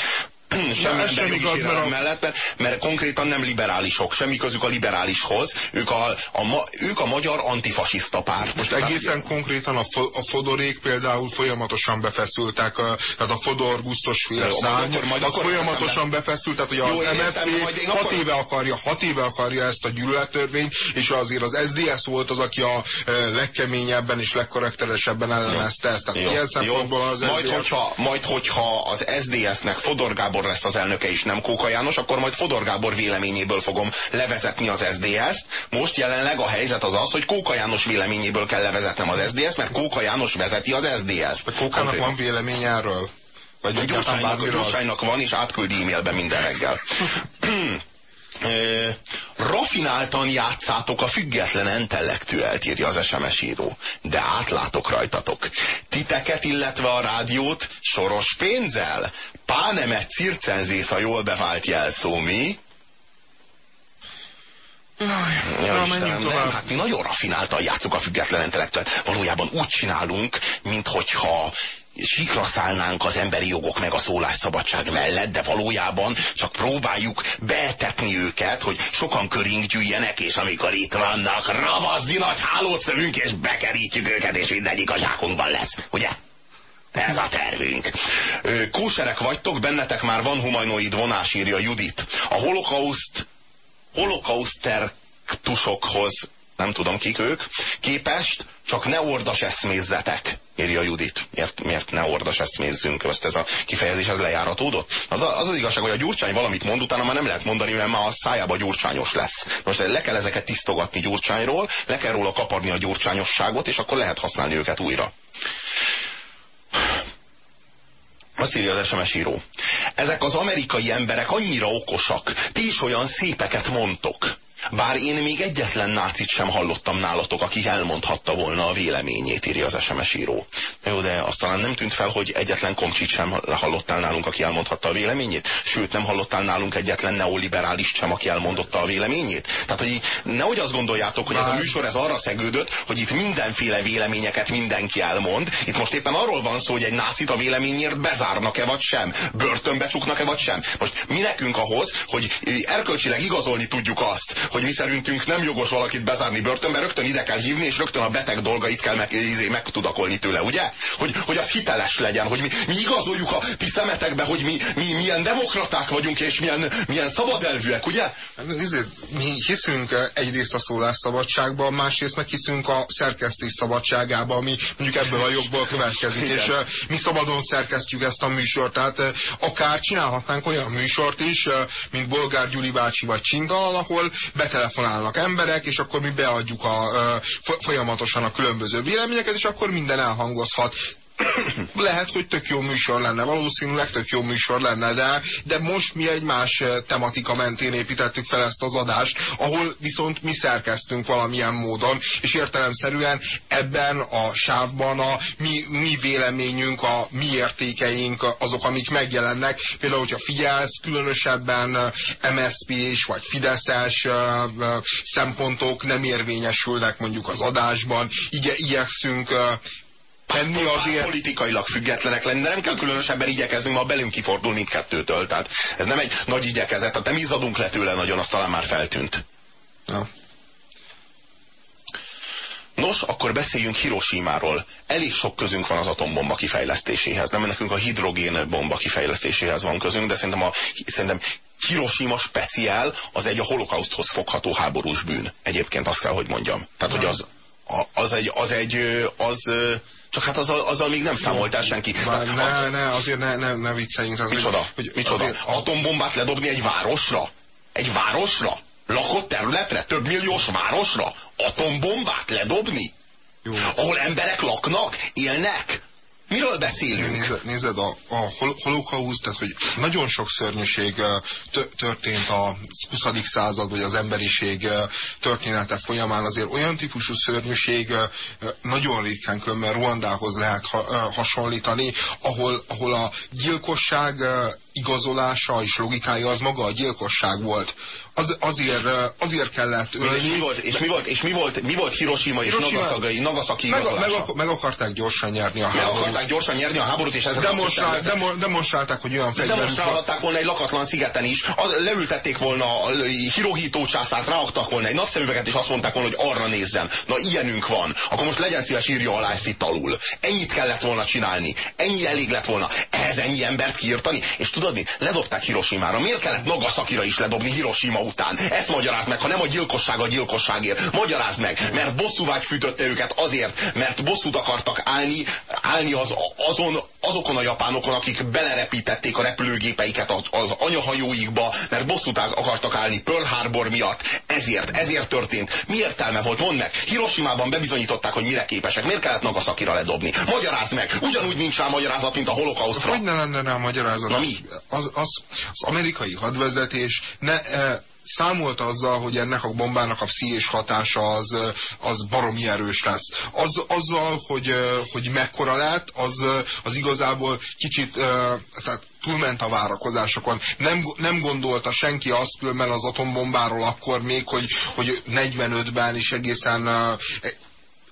semmi sem igaz, mert, a... mellett, mert, mert konkrétan nem liberálisok, semmi közük a liberálishoz, ők a, a, ma, ők a magyar antifasiszta párt. Most egészen konkrétan a, fo, a Fodorék például folyamatosan befeszültek, a, tehát a Fodor Gusztos féle szárny, majd az folyamatosan befeszült, tehát hogy az MSZP hat éve akarja, hat éve akarja ezt a gyűlölettörvényt, és azért az SDS volt az, aki a legkeményebben és legkarakteresebben ellenezte ezt. Tehát ilyen szempontból az majd, SDS... hogyha, majd hogyha az SDS-nek Fodor Gábor Gábor lesz az elnöke, és nem Kóka János, akkor majd Fodor Gábor véleményéből fogom levezetni az SDS-t. Most jelenleg a helyzet az az, hogy Kóka János véleményéből kell levezetnem az SDS-t, mert Kóka János vezeti az SDS-t. Kókának van vélemény erről? Vagy a Gyurcsánynak, Gyurcsánynak van, és átküldi e-mailben minden reggel. [laughs] rafináltan játszátok a független intellektuelt, írja az SMS író. De átlátok rajtatok. Titeket, illetve a rádiót soros pénzzel? Pánemet circenzész a jól bevált jelszó, mi? Jaj, ja, Istenem, nem, hát mi nagyon rafináltan játszunk a független intellektuelt. Valójában úgy csinálunk, minthogyha sikra szállnánk az emberi jogok meg a szólásszabadság mellett, de valójában csak próbáljuk betetni őket, hogy sokan köring gyűjjenek, és amikor itt vannak, ravazni nagy hálót szövünk, és bekerítjük őket, és mindegyik a zsákunkban lesz, ugye? Ez a tervünk. Kóserek vagytok, bennetek már van humanoid vonás, írja Judit. A holokauszt holokausztertusokhoz, nem tudom kik ők, képest csak ne ordas eszmézzetek írja Judit. Miért, miért ne ordas eszmézzünk? Most ez a kifejezés ez lejáratódott? Az, a, az az igazság, hogy a gyurcsány valamit mond, utána már nem lehet mondani, mert már a szájába gyurcsányos lesz. Most le kell ezeket tisztogatni gyurcsányról, le kell róla kaparni a gyurcsányosságot, és akkor lehet használni őket újra. Azt írja az SMS író. Ezek az amerikai emberek annyira okosak, ti is olyan szépeket mondtok. Bár én még egyetlen nácit sem hallottam nálatok, aki elmondhatta volna a véleményét, írja az SMS író. Jó, de azt talán nem tűnt fel, hogy egyetlen komcsit sem hallottál nálunk, aki elmondhatta a véleményét? Sőt, nem hallottál nálunk egyetlen neoliberális sem, aki elmondotta a véleményét? Tehát, hogy nehogy azt gondoljátok, hogy ez a műsor ez arra szegődött, hogy itt mindenféle véleményeket mindenki elmond. Itt most éppen arról van szó, hogy egy nácit a véleményért bezárnak-e vagy sem, börtönbe csuknak-e vagy sem. Most mi nekünk ahhoz, hogy erkölcsileg igazolni tudjuk azt, hogy mi szerintünk nem jogos valakit bezárni börtönbe, rögtön ide kell hívni, és rögtön a beteg dolgait kell meg, izé, megtudakolni tőle, ugye? Hogy, hogy az hiteles legyen, hogy mi, mi igazoljuk a ti szemetekbe, hogy mi, mi milyen demokraták vagyunk, és milyen, milyen szabadelvűek, ugye? Nézd, mi hiszünk eh, egyrészt a szólásszabadságban, másrészt meg hiszünk a szerkesztés szabadságában, ami mondjuk ebből a jogból következik, és uh, mi szabadon szerkesztjük ezt a műsort, tehát uh, akár csinálhatnánk olyan műsort is, mint Bolgár Gyuri bácsi vagy Csindal, ahol betelefonálnak emberek, és akkor mi beadjuk a, folyamatosan a különböző véleményeket, és akkor minden elhangozhat. [coughs] lehet, hogy tök jó műsor lenne, valószínűleg tök jó műsor lenne, de, de most mi egy más eh, tematika mentén építettük fel ezt az adást, ahol viszont mi szerkeztünk valamilyen módon, és értelemszerűen ebben a sávban a mi, mi véleményünk, a mi értékeink, azok, amik megjelennek. Például, hogyha figyelsz, különösebben eh, MSZP-s vagy Fideszes eh, szempontok nem érvényesülnek mondjuk az adásban, Igye, igyekszünk tenni azért... Politikailag függetlenek lenni, de nem kell különösebben igyekeznünk, ma belünk kifordul mindkettőtől. Tehát ez nem egy nagy igyekezet, tehát nem izzadunk le tőle nagyon, azt talán már feltűnt. Ja. Nos, akkor beszéljünk Hiroshima-ról. Elég sok közünk van az atombomba kifejlesztéséhez. Nem nekünk a hidrogén bomba kifejlesztéséhez van közünk, de szerintem, a, szerintem Hiroshima speciál az egy a holokauszthoz fogható háborús bűn. Egyébként azt kell, hogy mondjam. Tehát, hogy az, az egy, az egy, az, csak hát azzal, azzal még nem számoltál senki. Már ne, ne, azért ne, ne, ne vicceljünk. Tehát, micsoda? Hogy, micsoda? Azért, Atombombát ledobni egy városra? Egy városra? Lakott területre? Több milliós városra? Atombombát ledobni? Jó. Ahol emberek laknak, élnek? Miről beszélünk? Nézed, a, a holokauszt, tehát hogy nagyon sok szörnyűség történt a 20. század, vagy az emberiség története folyamán, azért olyan típusú szörnyűség nagyon ritkán különben Ruandához lehet hasonlítani, ahol, ahol a gyilkosság igazolása és logikája az maga a gyilkosság volt az, azért, azért kellett ölni. És mi volt, és mi volt, és mi volt, mi volt Hiroshima, Hiroshima és Nagasaki, Nagasaki meg, meg, meg, akarták gyorsan nyerni a háborút. Meg akarták gyorsan nyerni a háborút, és ezek Demonstrál, demo, demonstrálták, hogy olyan fegyverük Demonstrálhatták volna egy lakatlan szigeten is, az, leültették volna a Hirohito császárt, ráaktak volna egy napszemüveget, és azt mondták volna, hogy arra nézzen. Na ilyenünk van. Akkor most legyen szíves, írja alá ezt itt alul. Ennyit kellett volna csinálni. Ennyi elég lett volna. Ehhez ennyi embert kiirtani. És tudod mit? Ledobták Hiroshima-ra. Miért kellett Nagasakira is ledobni Hiroshima után. Ezt magyaráz meg, ha nem a gyilkosság a gyilkosságért. Magyaráz meg, mert bosszúvágy fűtötte őket azért, mert bosszút akartak állni, állni az, azon, azokon a japánokon, akik belerepítették a repülőgépeiket az, anyahajóikba, mert bosszút akartak állni Pearl Harbor miatt. Ezért, ezért történt. Mi értelme volt? Mondd meg. Hiroshima-ban bebizonyították, hogy mire képesek. Miért kellett Nagasakira ledobni? Magyarázd meg. Ugyanúgy nincs rá magyarázat, mint a holokausztra. Hogy ne lenne rá magyarázat? Na mi? Az, az, az amerikai hadvezetés ne, e, számolt azzal, hogy ennek a bombának a pszichés hatása az, az baromi erős lesz. Az, azzal, hogy, hogy mekkora lett, az, az igazából kicsit tehát túlment a várakozásokon. Nem, nem gondolta senki azt különben az atombombáról akkor még, hogy, hogy 45-ben is egészen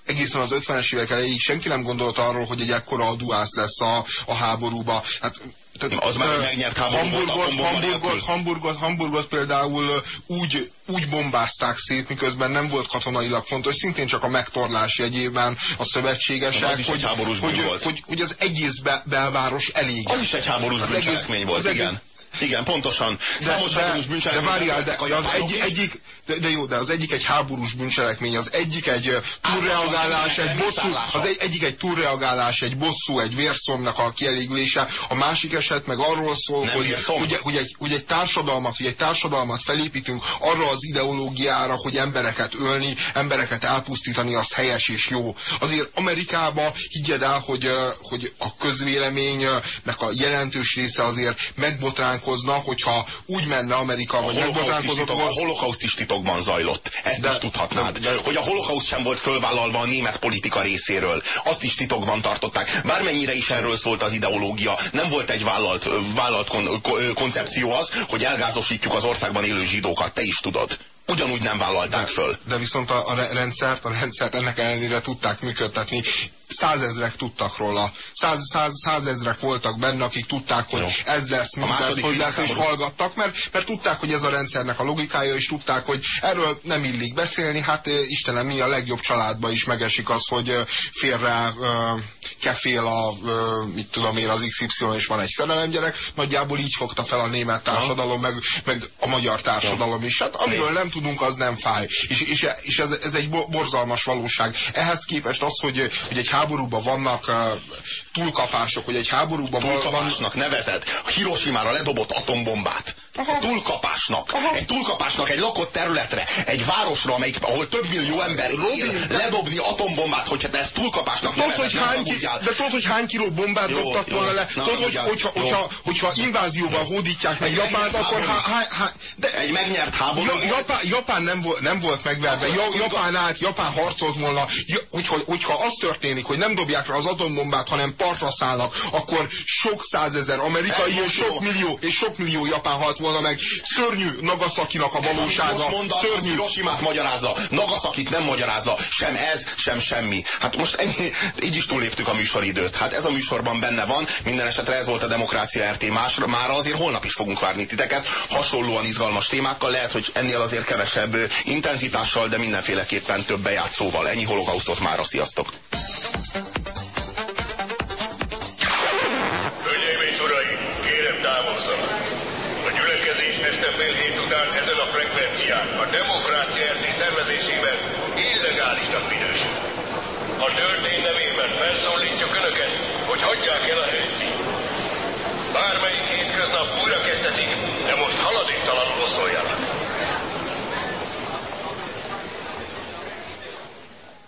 egészen az 50-es évek elejéig senki nem gondolta arról, hogy egy ekkora aduász lesz a, a háborúba. Hát tehát, az már megnyert Hamburgot, Hamburgot, Hamburgot, Hamburgot például úgy, úgy bombázták szét, miközben nem volt katonailag fontos, szintén csak a megtorlás jegyében a szövetségesek, az hogy, hogy, hogy, hogy, az egész be, belváros elég. Az is egy háborús bűncselekmény volt, az igen. Egész, igen, pontosan. De, Számos de, háborús bűncselekmény. De várjál, de az egy, egyik, de, de jó, de az egyik egy háborús bűncselekmény, az egyik egy túlreagálás, egy bosszú, az egy, egyik egy túlreagálás, egy bosszú, egy vérszomnak a kielégülése, a másik eset meg arról szól, hogy, hogy, hogy, egy, hogy egy társadalmat, hogy egy társadalmat felépítünk arra az ideológiára, hogy embereket ölni, embereket elpusztítani, az helyes és jó. Azért Amerikába higgyed el, hogy, hogy a közvéleménynek a jelentős része azért megbotránkozna, hogyha úgy menne Amerika, hogy megbotránkozott volna. A holokauszt is titok titokban zajlott. Ezt de, is tudhatnád. De, de, hogy a holokauszt sem volt fölvállalva a német politika részéről. Azt is titokban tartották. Bármennyire is erről szólt az ideológia, nem volt egy vállalt, vállalt kon, koncepció az, hogy elgázosítjuk az országban élő zsidókat. Te is tudod. Ugyanúgy nem vállalták föl. De viszont a, a rendszert, a rendszert ennek ellenére tudták működtetni százezrek tudtak róla. Száz, száz, százezrek voltak benne, akik tudták, hogy Jó. ez lesz, mi lesz, hogy lesz, és hallgattak, mert, mert tudták, hogy ez a rendszernek a logikája, és tudták, hogy erről nem illik beszélni. Hát Istenem, mi a legjobb családban is megesik az, hogy félre uh, kefél a, mit tudom én, az XY, és van egy szerelemgyerek. Nagyjából így fogta fel a német társadalom, meg, meg a magyar társadalom is. Hát amiről nem tudunk, az nem fáj. És, és, és ez, ez egy borzalmas valóság. Ehhez képest az, hogy, hogy egy háborúban vannak túlkapások, hogy egy háborúban Túlkapásnak van... nevezed a Hiroshima-ra ledobott atombombát. Aha. Egy túlkapásnak. Aha. Egy túlkapásnak egy lakott területre, egy városra, amelyik, ahol több millió ember él, ledobni atombombát, hogyha te ezt túlkapásnak tudod, nevezed, hogy hány ki, De tudod, hogy hány kiló bombát jó, dobtak volna le? Na, tudod, hogy, hogyha, jó. hogyha, hogyha invázióval hódítják meg Japánt, akkor há, há, há, de egy megnyert háború. Ja, Japán, Japán nem, volt, nem volt megverve. Ja, Japán állt, Japán harcolt volna. Hogyha, hogyha az történik, hogy nem dobják le az atombombát, hanem partra szállnak, akkor sok százezer amerikai és sok millió, és sok millió japán halt volna meg. Szörnyű Nagasakinak a valósága. Mondat, Szörnyű. Hiroshima-t magyarázza. Nagasakit nem magyarázza. Sem ez, sem semmi. Hát most ennyi, így is túlléptük a műsoridőt. Hát ez a műsorban benne van. Minden esetre ez volt a Demokrácia RT másra. Már azért holnap is fogunk várni titeket. Hasonlóan izgalmas témákkal. Lehet, hogy ennél azért kevesebb intenzitással, de mindenféleképpen több bejátszóval. Ennyi holokausztot mára. Sziasztok!